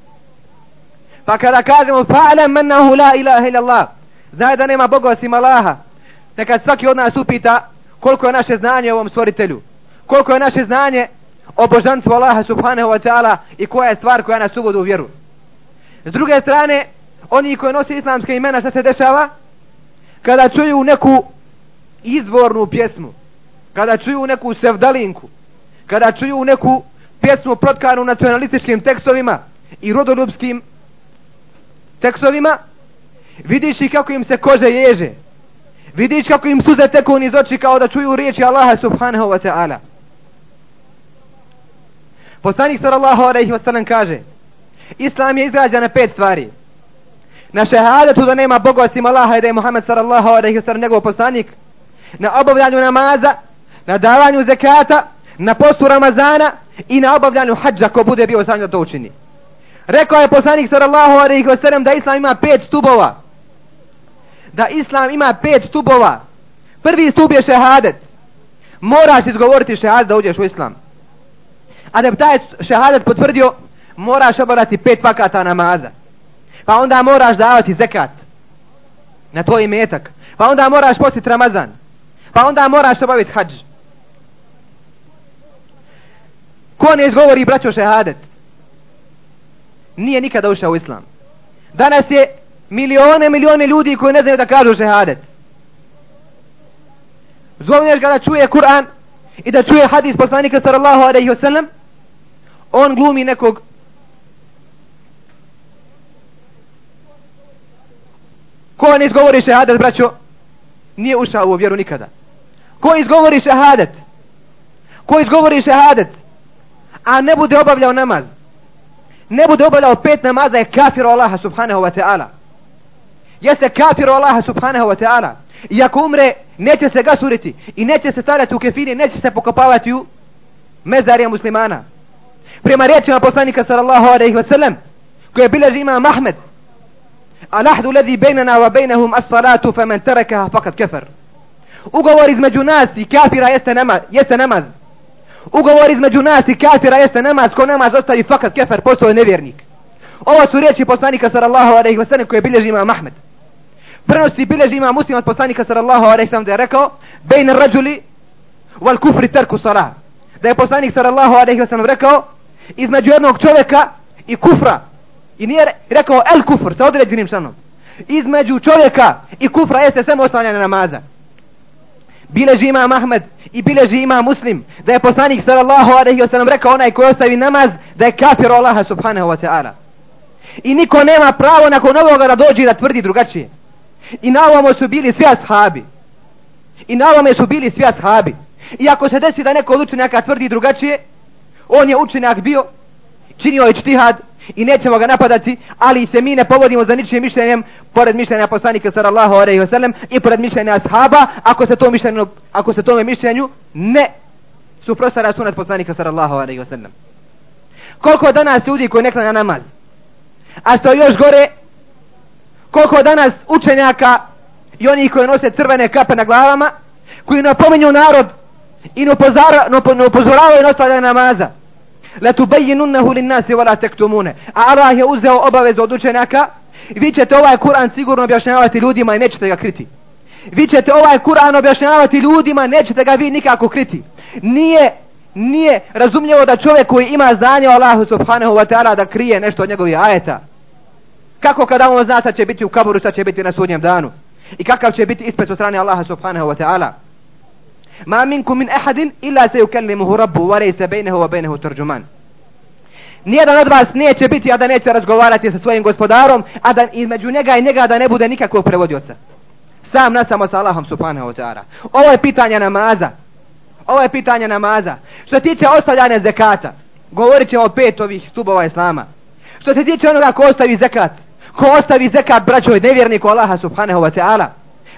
Pa kada kažemo fa'alam mannahu la ilaha illallah, znaj da nema Boga osim Allaha, neka svaki od nas upita koliko je naše znanje o ovom stvoritelju, koliko je naše znanje o božanstvu Allaha subhanahu wa ta'ala i koja je stvar koja nas uvodu u vjeru. S druge strane, oni koji nose islamske imena šta se dešava? Kada čuju neku izvornu pjesmu kada čuju neku sevdalinku kada čuju neku pjesmu protkanu nacionalističkim tekstovima i rodoljubskim tekstovima vidiš i kako im se kože ježe vidiš kako im suze teku niz oči kao da čuju riječi Allaha subhanahu wa ta'ala poslanik sallallahu alaihi wa sallam kaže Islam je izgrađen na pet stvari na šehadetu da nema Boga osim Allaha i da je Muhammed sallallahu alaihi sallam njegov poslanik, na obavljanju namaza, na davanju zekata, na postu Ramazana i na obavljanju hađa ko bude bio sam da to učini. Rekao je poslanik sallallahu alaihi sallam da Islam ima pet stubova. Da Islam ima pet stubova. Prvi stub je šehadet. Moraš izgovoriti šehadet da uđeš u Islam. A da bi taj šehadet potvrdio, moraš obavljati pet vakata namaza pa onda moraš davati zekat na tvoj imetak. pa onda moraš postiti Ramazan, pa onda moraš obaviti hađ. Ko ne izgovori braćo šehadet? Nije nikada ušao u islam. Danas je milione, milione ljudi koji ne znaju da kažu šehadet. Zovneš ga da čuje Kur'an i da čuje hadis poslanika sallallahu alaihi wasallam, on glumi nekog Ko ne izgovori šehadet, braćo, nije ušao u vjeru nikada. Ko izgovori šehadet? Ko izgovori šehadet? A ne bude obavljao namaz. Ne bude obavljao pet namaza je kafir Allaha subhanahu wa ta'ala jeste kafir Allaha subhanahu wa ta'ala. I ako umre, neće se gasuriti i neće se stavljati u kefini, neće se pokopavati u mezarija muslimana. Prema riječima poslanika sallallahu alaihi wa sallam, koje bilježi imam Ahmed, Alahdu ladhi bejnana wa bejnahum as salatu fa men terekaha fakat kefer. Ugovor između nas i kafira jeste namaz. Jeste namaz. Ugovor između nas i kafira jeste namaz. Ko namaz ostavi fakat kefer, postoje nevjernik. Ovo su riječi poslanika sallallahu alaihi wa sallam koje bilježi imam Ahmed. Prenosi bilježi imam muslim od poslanika sallallahu alaihi sallam da je rekao bejn rađuli wal kufri terku salah. Da je poslanik sallallahu alaihi sallam rekao između jednog čovjeka i kufra, I nije rekao el kufr sa određenim članom. Između čovjeka i kufra jeste samo ostavljanje namaza. Bileži ima Mahmed i bileži ima Muslim da je poslanik sallallahu alaihi sallam rekao onaj koji ostavi namaz da je kafir Allaha subhanahu wa ta'ala. I niko nema pravo nakon ovoga da dođe da tvrdi drugačije. I na ovome su bili svi ashabi. I na ovome su bili svi ashabi. I ako se desi da neko od učenjaka tvrdi drugačije, on je učenjak bio, činio je čtihad, i nećemo ga napadati, ali se mi ne povodimo za ničim mišljenjem pored mišljenja poslanika sallallahu alejhi ve sellem i pored mišljenja ashaba, ako se to mišljenju, ako se tome mišljenju ne suprotstavlja sunnet poslanika sallallahu alejhi ve sellem. Koliko danas ljudi koji ne klanja namaz? A što još gore, koliko danas učenjaka i oni koji nose crvene kape na glavama, koji napominju narod i ne upozoravaju na ostavljanje namaza, la tubayyinunnahu lin-nasi wa la taktumune. A Allah je uzeo obavezu od učenjaka vi ćete ovaj Kur'an sigurno objašnjavati ljudima i nećete ga kriti. Vi ćete ovaj Kur'an objašnjavati ljudima, nećete ga vi nikako kriti. Nije nije razumljivo da čovjek koji ima znanje o Allahu subhanahu wa ta'ala da krije nešto od njegovih ajeta. Kako kada on zna šta će biti u kaburu, šta će biti na sudnjem danu? I kakav će biti ispred od strane Allaha subhanahu wa ta'ala? Ma minkum min ahadin illa se yukallimuhu rabbu wa laysa baynahu wa baynahu tarjuman. Nijedan od vas neće biti, a da neće razgovarati sa svojim gospodarom, a da između njega i njega da ne bude nikakvog prevodioca. Sam na samo sa Allahom subhanahu wa ta'ala. Ovo je pitanje namaza. Ovo je pitanje namaza. Što se tiče ostavljanja zekata, govorit ćemo o pet ovih stubova Islama. Što se tiče onoga ko ostavi zekat, ko ostavi zekat, braćo, nevjerniku Allaha subhanahu wa ta'ala,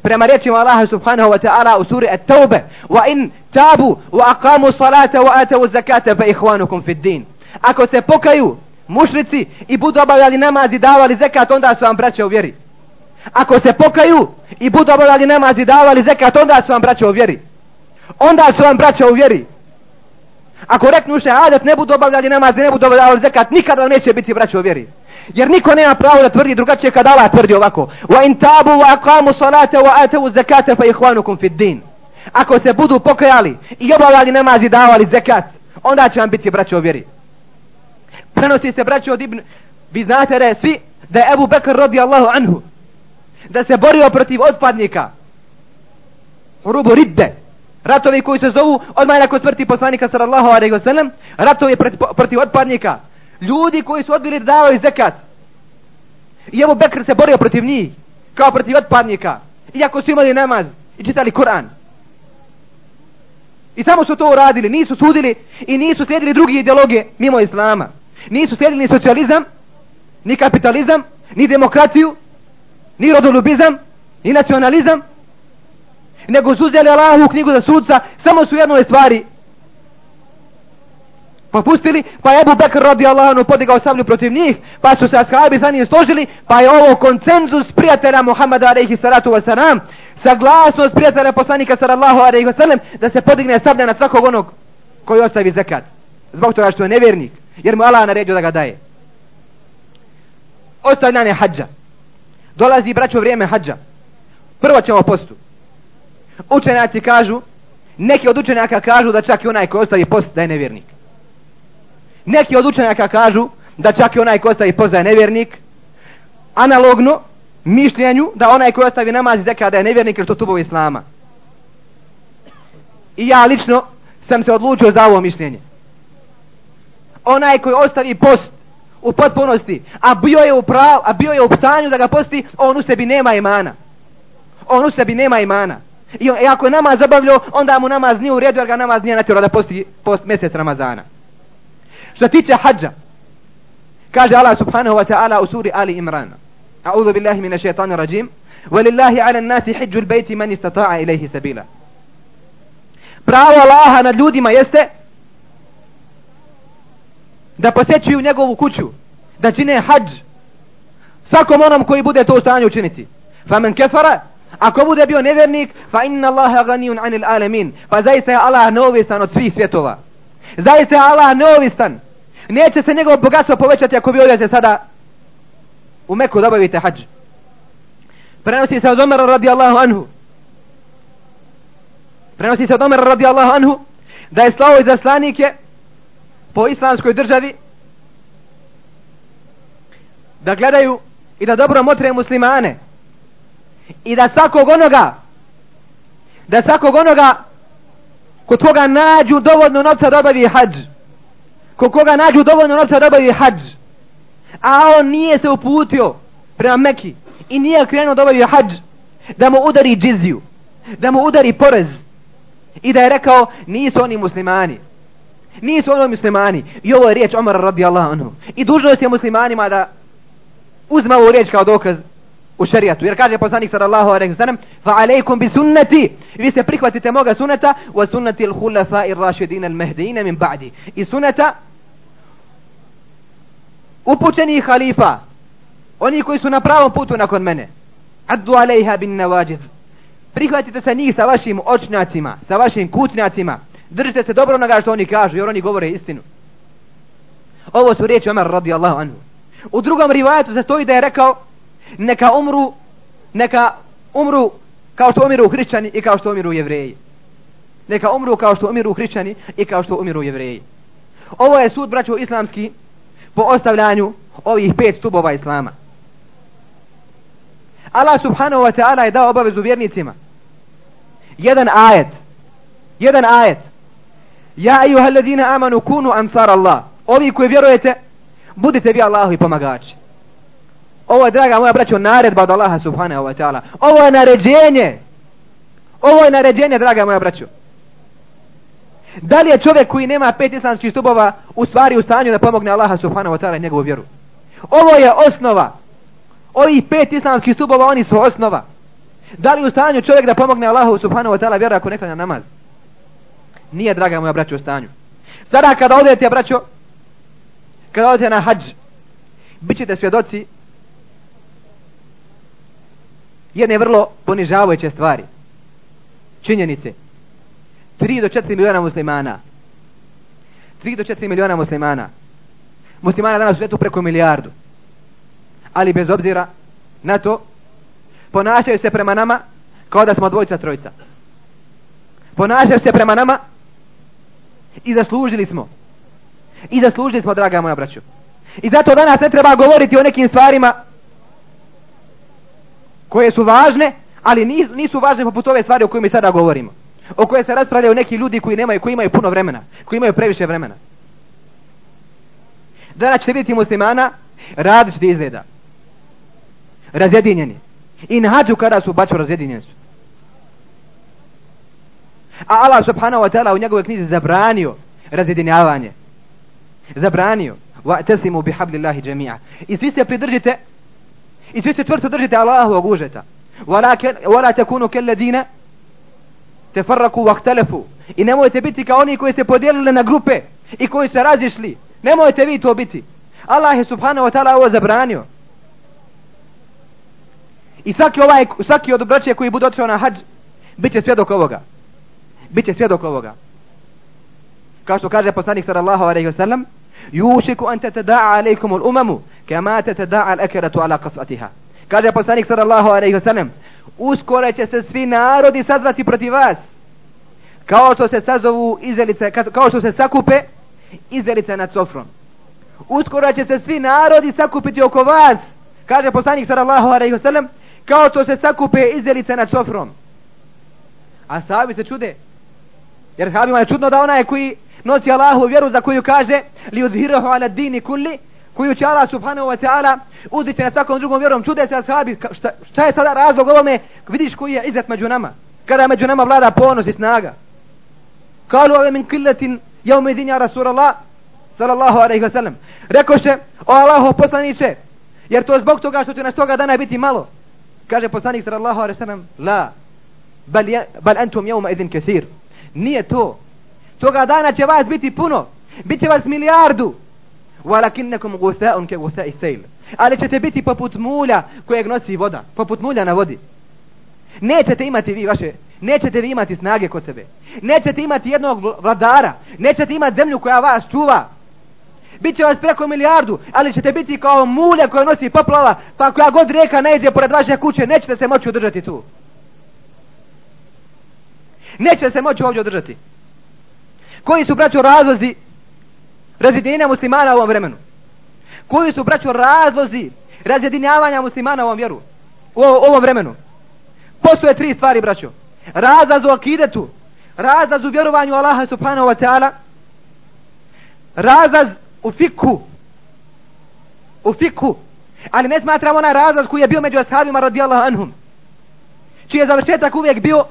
prema riječima Allaha subhanahu wa ta'ala u suri At-Tawbe wa in tabu wa aqamu salata wa atavu zakata fa ihwanukum fid din. Ako se pokaju mušrici i budu obavljali namaz i davali zekat onda su vam braće u vjeri. Ako se pokaju i budu obavljali namaz i davali zekat onda su vam braće u vjeri. Onda su vam braće u vjeri. Ako reknu šehadet ne budu obavljali namaz i ne budu obavljali zekat nikada vam neće biti braće u vjeri. Jer niko nema pravo da tvrdi drugačije kad Allah tvrdi ovako. Wa in tabu wa aqamu salata wa atu zakata fa ikhwanukum fi din. Ako se budu pokajali i obavljali namaz i davali zekat, onda će vam biti braćo vjeri. Prenosi se braćo od Ibn, vi znate da svi da je Ebu Bekr radijallahu anhu da se borio protiv otpadnika. Hurubu ridde. Ratovi koji se zovu odmah nakon smrti poslanika sallallahu alaihi wa sallam, ratovi protiv otpadnika ljudi koji su odbili da davaju zekat. I evo Bekr se borio protiv njih, kao protiv otpadnika, iako su imali namaz i čitali Kur'an. I samo su to uradili, nisu sudili i nisu slijedili drugi ideologije mimo Islama. Nisu slijedili ni socijalizam, ni kapitalizam, ni demokratiju, ni rodolubizam, ni nacionalizam, nego su uzeli Allahu knjigu za sudca, samo su jednoj stvari popustili, pa je Ebu Bekr radi Allahanu podigao sablju protiv njih, pa su se ashabi za njim složili, pa je ovo koncenzus prijatelja Muhammada alaihi salatu wasalam, saglasnost prijatelja poslanika sallallahu alaihi wasalam, da se podigne sablja na svakog onog koji ostavi zekat. Zbog toga što je nevjernik, jer mu Allah naredio da ga daje. Ostavljanje hađa. Dolazi braćo vrijeme hađa. Prvo ćemo postu. Učenjaci kažu, neki od učenjaka kažu da čak i onaj koji ostavi post da je nevjernik. Neki od učenjaka kažu da čak i onaj ko ostavi post da je nevjernik. Analogno mišljenju da onaj ko ostavi namaz i zeka da je nevjernik jer to tubo islama. I ja lično sam se odlučio za ovo mišljenje. Onaj koji ostavi post u potpunosti, a bio je u prav, a bio je u stanju da ga posti, on u sebi nema imana. On u sebi nema imana. I, on, i ako je namaz zabavljao, onda mu namaz nije u redu, jer ga namaz nije natjerao da posti post mjesec Ramazana. Što tiče hađa, kaže Allah subhanahu wa ta'ala u suri Ali Imran. A'udhu billahi mina šeitanu rajim. Walillahi ala nasi hijju l-bejti man istata'a ilaihi sabila. Pravo Allaha nad ljudima jeste da posećuju njegovu kuću, da čine hađ svakom onom koji bude to u stanju učiniti. Fa men kefara, ako bude bio nevjernik, fa inna Allaha ganijun anil alemin, pa zaista je Allah neovisan od svih svjetova. Zaista je Allah neovistan. Neće se njegovo bogatstvo povećati ako vi odete sada u Meku da obavite hađ. Prenosi se od Omara radijallahu anhu. Prenosi se od Omara radijallahu anhu da je slavo izaslanike po islamskoj državi da gledaju i da dobro motre muslimane i da svakog onoga da svakog onoga kod koga nađu dovoljno novca da obavi hađ. Kod koga nađu dovoljno novca da obavi hađ. A on nije se uputio prema Meki i nije krenuo da obavi hađ da mu udari džiziju da mu udari porez i da je rekao nisu oni muslimani. Nisu oni muslimani. I ovo je riječ Omar radijallahu anhu. I dužnost je muslimanima da uzme ovu riječ kao dokaz u šerijatu. Jer kaže poslanik sallallahu alejhi ve sellem: "Fa alejkum bi sunnati." Vi se prihvatite moga suneta wa sunnati al-khulafa'i ar-rashidin al-mahdiyyin min ba'di. I suneta upućeni halifa oni koji su na pravom putu nakon mene addu alejha bin nawajid prihvatite se njih sa vašim očnjacima sa vašim kutnjacima držite se dobro onoga što oni kažu jer oni govore istinu ovo su riječi Omer radijallahu anhu u drugom rivajetu se stoji da je rekao neka umru neka umru kao što umiru hrišćani i kao što umiru jevreji. Neka umru kao što umiru hrišćani i kao što umiru jevreji. Ovo je sud braćo islamski po ostavljanju ovih pet stubova islama. Allah subhanahu wa ta'ala je dao obavezu vjernicima. Jedan ajet jedan ajet. Ja ayuha alladina amanu kunu ansar Allah. Ovi koji vjerujete budite vi Allahu i pomagači. Ovo je, draga moja braćo, naredba od Allaha subhanahu wa ta'ala. Ovo je naređenje. Ovo je naređenje, draga moja braćo. Da li je čovjek koji nema pet islamskih stubova u stvari u stanju da pomogne Allaha subhanahu wa ta'ala i njegovu vjeru? Ovo je osnova. Ovi pet islamskih stubova, oni su osnova. Da li u stanju čovjek da pomogne Allahu subhanahu wa ta'ala vjeru ako nekada namaz? Nije, draga moja braćo, u stanju. Sada kada odete, braćo, kada odete na hađ, bit ćete svjedoci jedne vrlo ponižavajuće stvari. Činjenice. 3 do 4 miliona muslimana. 3 do 4 miliona muslimana. Muslimana danas u svijetu preko milijardu. Ali bez obzira na to, ponašaju se prema nama kao da smo dvojica trojica. Ponašaju se prema nama i zaslužili smo. I zaslužili smo, draga moja braću. I zato danas ne treba govoriti o nekim stvarima koje su važne, ali nisu, nisu važne poput ove stvari o kojima sada govorimo. O koje se raspravljaju neki ljudi koji nemaju, koji imaju puno vremena, koji imaju previše vremena. Danas ćete vidjeti muslimana različiti izgleda. Razjedinjeni. I na hađu kada su baču razjedinjeni su. A Allah subhanahu wa ta'ala u njegove knjizi zabranio razjedinjavanje. Zabranio. Wa tasimu bihablillahi jami'a. I svi se pridržite I svi se čvrsto držite Allahovog užeta. Wala takunu kelladina tefarraku vahtelefu. I nemojte biti kao oni koji se podijelili na grupe i koji se razišli. Nemojte vi to biti. Allah je subhanahu wa ta'ala ovo zabranio. I svaki, ovaj, svaki od braće koji bude otišao na hađ, bit će svjedok ovoga. Bit će svjedok ovoga. Kao što kaže poslanik sallallahu alaihi wa sallam, Jušiku an te da'a alaikum ul umamu, kama te te da'al al-akeratu ala kasatiha. Kaže poslanik sallallahu alaihi wa sallam, uskoro će se svi narodi sazvati protiv vas. Kao što se sazovu izelice kao što se sakupe izelice nad sofrom. Uskoro će se svi narodi sakupiti oko vas. Kaže poslanik sallallahu alaihi wa sallam, kao što se sakupe izelice nad sofrom. A sahabi se čude jer sahabima je čudno da onaj koji nosi Allahu vjeru za koju kaže li udhirahu ala dini kulli koju će Allah subhanahu wa ta'ala uzdići na svakom drugom vjerom čude se ashabi šta, šta je sada razlog ovome? Vidiš koji je izet među nama. Kada među nama vlada ponos i snaga. Kalu ove min killetin jaume dinja rasulallah sallallahu alaihi wa sallam. Rekoše o Allaho poslaniće jer to zbog toga što će nas toga dana biti malo. Kaže poslanik sallallahu alaihi wa sallam la bal, je, bal entum jaume idin kathir nije to. Toga dana će vas biti puno. Bit će vas milijardu walakinnakum gutha'un ke gutha'i sejl. ali ćete biti poput mulja kojeg nosi voda poput mulja na vodi nećete imati vi vaše nećete vi imati snage kod sebe nećete imati jednog vladara nećete imati zemlju koja vas čuva Biće vas preko milijardu, ali ćete biti kao mulja koja nosi poplava, pa koja god reka ne pored vaše kuće, nećete se moći udržati tu. Nećete se moći ovdje održati. Koji su, braćo, razlozi razjedinjenja muslimana u ovom vremenu? Koji su, braćo, razlozi razjedinjavanja muslimana u ovom vjeru? U ovom vremenu? Postoje tri stvari, braćo. Razlaz u akidetu, razlaz u vjerovanju Allaha subhanahu wa ta'ala, razlaz u fikhu, u fikhu, ali ne smatramo onaj razlaz koji je bio među ashabima radijallahu anhum, čiji je završetak uvijek bio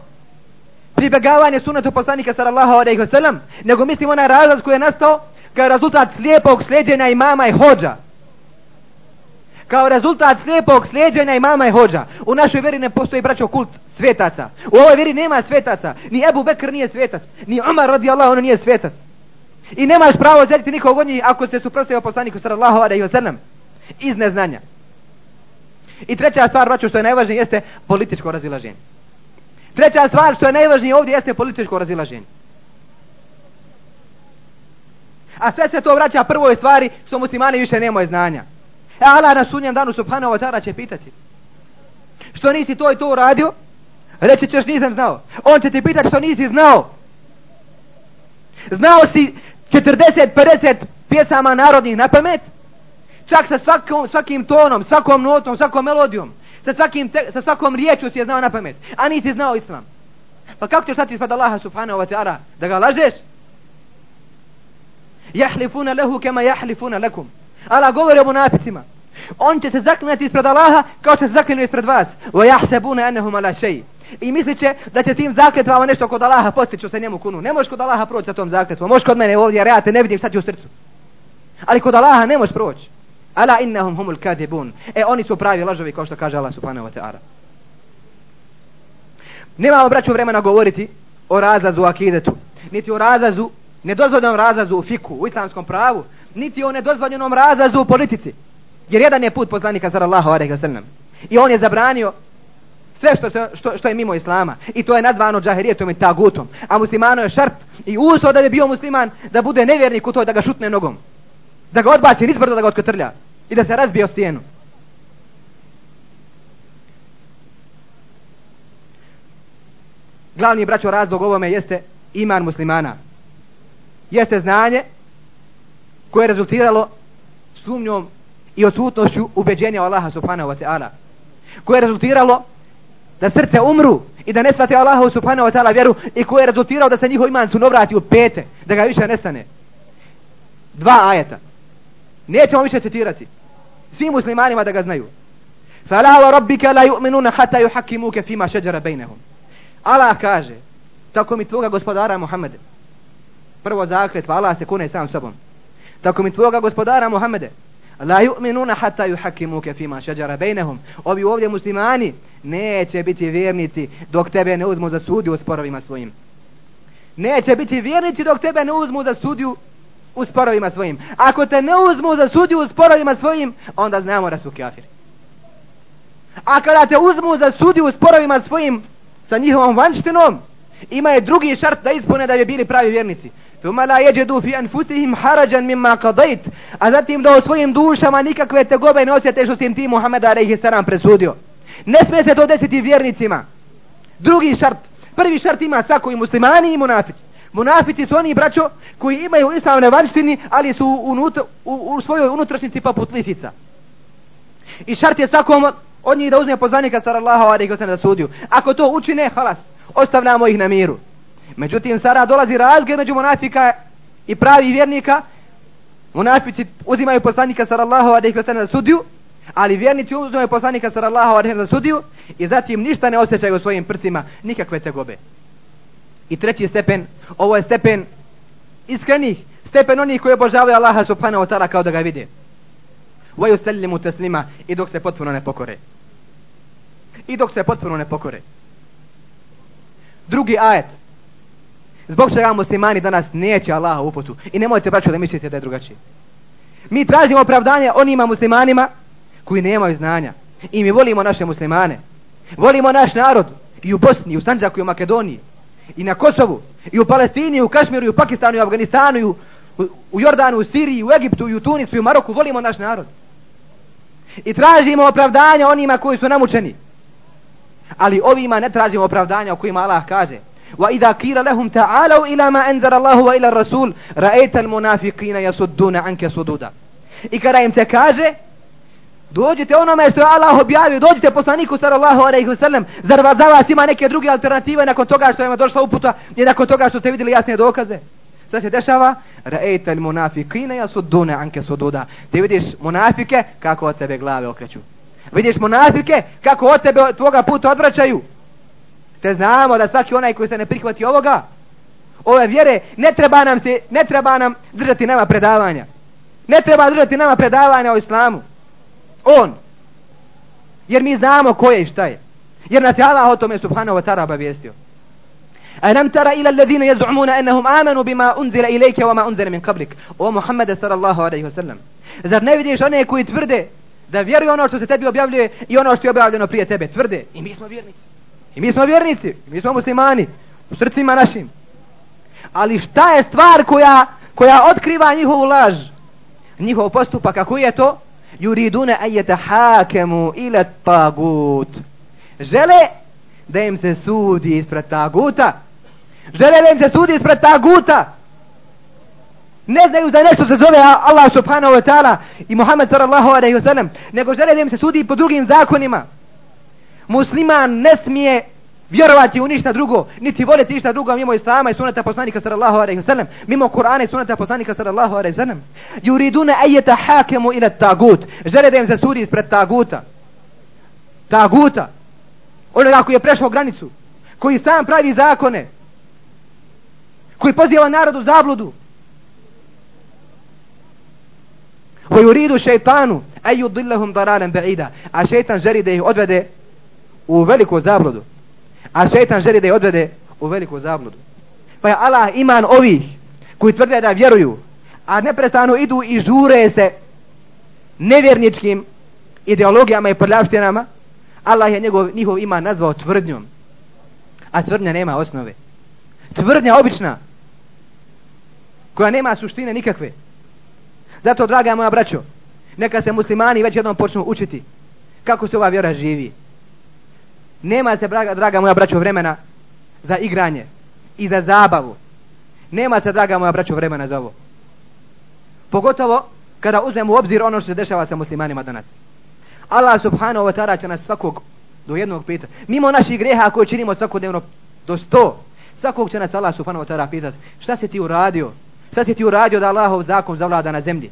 pribegavanje sunetu poslanika sallallahu alejhi ve sellem, nego mislim na razlaz koji je nastao kao rezultat slijepog sljeđenja imama i hođa. Kao rezultat slijepog sljeđenja imama i hođa. U našoj vjeri ne postoji braćo kult svetaca. U ovoj vjeri nema svetaca. Ni Ebu Bekr nije svetac. Ni Umar radijallahu ono nije svetac. I nemaš pravo zediti nikog od njih ako se suprostavio poslaniku sallallahu alaihi wa sallam. iz neznanja. I treća stvar, braćo, što je najvažnije, jeste političko razilaženje. Treća stvar što je najvažnije ovdje jeste političko razilaženje. A sve se to vraća prvoj stvari što muslimani više nemaju znanja. E Allah na sunjem danu subhanahu wa ta'ala će pitati. Što nisi to i to uradio? Reći ćeš nisam znao. On će ti pitati što nisi znao. Znao si 40-50 pjesama narodnih na pamet? Čak sa svakom, svakim tonom, svakom notom, svakom melodijom sa, svakim te, sa svakom riječu si je znao na pamet, a nisi znao islam. Pa kako ćeš stati ispred Allaha subhanahu wa ta'ala da ga lažeš? Jahlifuna lehu kema jahlifuna lekum. Allah govori o munaficima. On će se zaklinati ispred Allaha kao što se zaklinu ispred vas. Wa jahsebuna enehum ala šeji. I mislit će da će tim zakletvama nešto kod Allaha postići se njemu kunu. Ne možeš kod Allaha proći sa tom zakletvom. Možeš kod mene ovdje, jer ja te ne vidim šta ti u srcu. Ali kod Allaha ne možeš proći. Ala innahum humul kadibun. E oni su pravi lažovi kao što kaže Allah subhanahu wa ta'ala. Nemamo braću vremena govoriti o razlazu akidetu, niti o razlazu, nedozvoljenom razlazu u fiku, u islamskom pravu, niti o nedozvoljenom razlazu u politici. Jer jedan je put poslanika sallallahu alejhi ve sellem. I on je zabranio sve što, se, što, što je mimo islama. I to je nazvano džahirijetom i tagutom. A muslimano je šart i uslov da bi bio musliman da bude nevjernik u to da ga šutne nogom. Da ga odbaci, niti brdo da ga otkotrlja i da se razbije o stijenu. Glavni braćo razlog ovome jeste iman muslimana. Jeste znanje koje je rezultiralo sumnjom i odsutnošću ubeđenja Allaha subhanahu wa ta'ala. Koje je rezultiralo da srce umru i da ne svate Allaha subhanahu wa ta'ala vjeru i koje je rezultiralo da se njihov iman sunovrati u pete, da ga više nestane. Dva ajeta. Nećemo više citirati svim muslimanima da ga znaju. Fala wa rabbika la yu'minuna hatta yuhakkimuka fima shajara bainahum. Allah kaže: Tako mi tvoga gospodara Muhammede. Prvo zakletva pa Allah se kune sam sobom. Tako mi tvoga gospodara Muhammede. La yu'minuna hatta yuhakimuke fima shajara bainahum. Ovi ovdje muslimani neće biti vjernici dok tebe ne uzmu za sudiju u sporovima svojim. Neće biti vjernici dok tebe ne uzmu za sudiju u sporovima svojim. Ako te ne uzmu za sudiju u sporovima svojim, onda znamo da su kafiri. A kada te uzmu za sudiju u sporovima svojim sa njihovom vanštinom, ima je drugi šart da ispune da bi bili pravi vjernici. Thumma la yajidu fi anfusihim harajan mimma qadayt. A zatim da u svojim dušama nikakve tegobe ne osjete što si im ti Muhammed alejhi selam presudio. Ne smije se to desiti vjernicima. Drugi šart. Prvi šart ima svako i muslimani i munafici. Munafici su oni braćo koji imaju islamne vanštini, ali su unut, u, u svojoj unutrašnjici poput lisica. I šart je svakom od njih da uzme poznanika sallallahu alejhi ve sellem da sudiju. Ako to učine, halas, ostavljamo ih na miru. Međutim, sada dolazi razgled među munafika i pravi vjernika. Munafici uzimaju poslanika sallallahu alejhi ve sellem za sudiju, ali vjernici uzimaju poslanika sallallahu alejhi ve sellem za sudiju i zatim ništa ne osjećaju u svojim prsima, nikakve tegobe. I treći stepen, ovo je stepen iskrenih, stepen onih koji obožavaju Allaha subhanahu wa ta'ala kao da ga vide. Wa yusallimu taslima i dok se potpuno ne pokore. I dok se potpuno ne pokore. Drugi ajet. Zbog čega muslimani danas neće Allaha uputu. I nemojte braćo da mislite da je drugačije. Mi tražimo opravdanje onima muslimanima koji nemaju znanja. I mi volimo naše muslimane. Volimo naš narod. I u Bosni, i u Sanđaku, i u Makedoniji i na Kosovu, i u Palestini, i u Kašmiru, i u Pakistanu, i u Afganistanu, i u, u Jordanu, u Siriji, u Egiptu, i u Tunicu, i u Maroku, volimo naš narod. I tražimo opravdanja onima koji su namučeni. Ali ovima ne tražimo opravdanja o kojima Allah kaže. Wa idha kira lahum ta'alu ila ma الله وإلى wa ila Rasul, ra'aita al-munafiqina yasudduna anka sududa. I kada im se kaže, Dođite onome što je Allah objavio, dođite poslaniku sallallahu alejhi ve sellem. Zar za vas ima neke druge alternative nakon toga što je došla uputa i nakon toga što ste vidjeli jasne dokaze? Šta se dešava? Ra'ayta al-munafiqina yasudduna anka sududa. Ti vidiš munafike kako od tebe glave okreću. Vidiš munafike kako od tebe tvoga puta odvraćaju. Te znamo da svaki onaj koji se ne prihvati ovoga, ove vjere, ne treba nam se, ne treba nam držati nama predavanja. Ne treba držati nama predavanja o islamu on. Jer mi znamo ko je i šta je. Jer nas je Allah o tome subhanahu wa ta'ala obavijestio. ألم تر إلى الذين يزعمون أنهم آمنوا بما أنزل إليك وما أنزل من قبلك O Muhammed صلى الله عليه وسلم Zar ne vidiš one koji tvrde da vjeruju ono što se tebi objavljuje i ono što je objavljeno prije tebe tvrde i mi smo vjernici i mi smo vjernici mi smo muslimani u srcima našim. Ali šta je stvar koja koja otkriva njihovu laž? Njihov postupak a koji je to? Juridune ajete hakemu ila tagut. Žele da im se sudi ispred taguta. Žele da im se sudi ispred taguta. Ne znaju da nešto se zove Allah subhanahu wa ta'ala i Muhammed sallallahu alaihi wa sallam nego žele da im se sudi po drugim zakonima musliman ne smije vjerovati u ništa drugo, niti voljeti ništa drugo mimo Islama i sunata poslanika sallallahu alaihi sellem, mimo Kur'ana i sunata poslanika sallallahu alaihi wasallam. Yuriduna ajeta hakemu ila tagut. Žele da im se sudi ispred taguta. Taguta. Onoga koji je prešao granicu. Koji sam pravi zakone. Koji poziva narod u zabludu. Wa yuridu shaytanu an yudillahum dalalan ba'ida. A šejtan želi da ih odvede u veliku zabludu. A šeitan želi da je odvede u veliku zabludu. Pa je Allah iman ovih koji tvrde da vjeruju, a neprestano idu i žure se nevjerničkim ideologijama i prljavštinama, Allah je njegov, njihov iman nazvao tvrdnjom. A tvrdnja nema osnove. Tvrdnja obična, koja nema suštine nikakve. Zato, draga moja braćo, neka se muslimani već jednom počnu učiti kako se ova vjera živi. Nema se, draga, draga moja braćo, vremena za igranje i za zabavu. Nema se, draga moja braćo, vremena za ovo. Pogotovo kada uzmemo u obzir ono što se dešava sa muslimanima danas. Allah subhanahu wa ta'ala će nas svakog do jednog pita. Mimo naših greha koje činimo svakodnevno do sto. Svakog će nas Allah subhanahu wa ta'ala pitat. Šta si ti uradio? Šta si ti uradio da Allahov zakon zavlada na zemlji?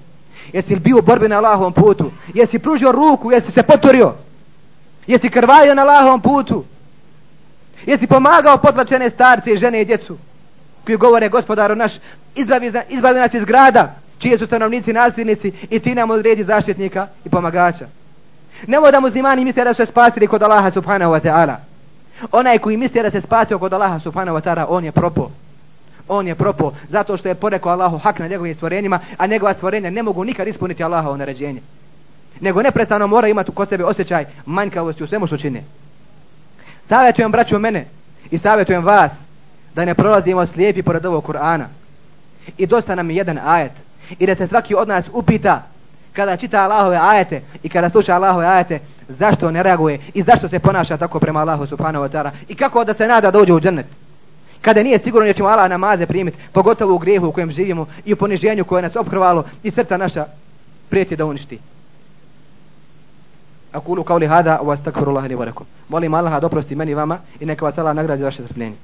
Jesi li bio u borbi na Allahovom putu? Jesi pružio ruku? Jesi se potorio? Jesi krvavio na lahom putu? Jesi pomagao potlačene starce i žene i djecu? Koji govore gospodaru naš, izbavi, izbavi nas iz grada, čije su stanovnici nasilnici i ti nam odredi zaštitnika i pomagača. Nemo da muslimani misle da su se spasili kod Allaha subhanahu wa ta'ala. Onaj koji misli da se spasio kod Allaha subhanahu wa ta'ala, on je propo. On je propo, zato što je porekao Allahu hak na njegovim stvorenjima, a njegova stvorenja ne mogu nikad ispuniti Allahovo naređenje nego neprestano mora imati kod sebe osjećaj manjkavosti u svemu što čine. Savjetujem braću mene i savjetujem vas da ne prolazimo slijepi pored ovog Kur'ana. I dosta nam je jedan ajet i da se svaki od nas upita kada čita Allahove ajete i kada sluša Allahove ajete zašto ne reaguje i zašto se ponaša tako prema Allahu subhanahu wa ta'ala i kako da se nada da uđe u džennet kada nije sigurno da ćemo Allah namaze primiti pogotovo u grehu u kojem živimo i u poniženju koje nas obhrvalo i srca naša prijeti da uništi Kažem ovo i stekhru Allah ni vama. Molim Allah da oprosti meni vama i neka vas Allah nagradi vaše strpljenje.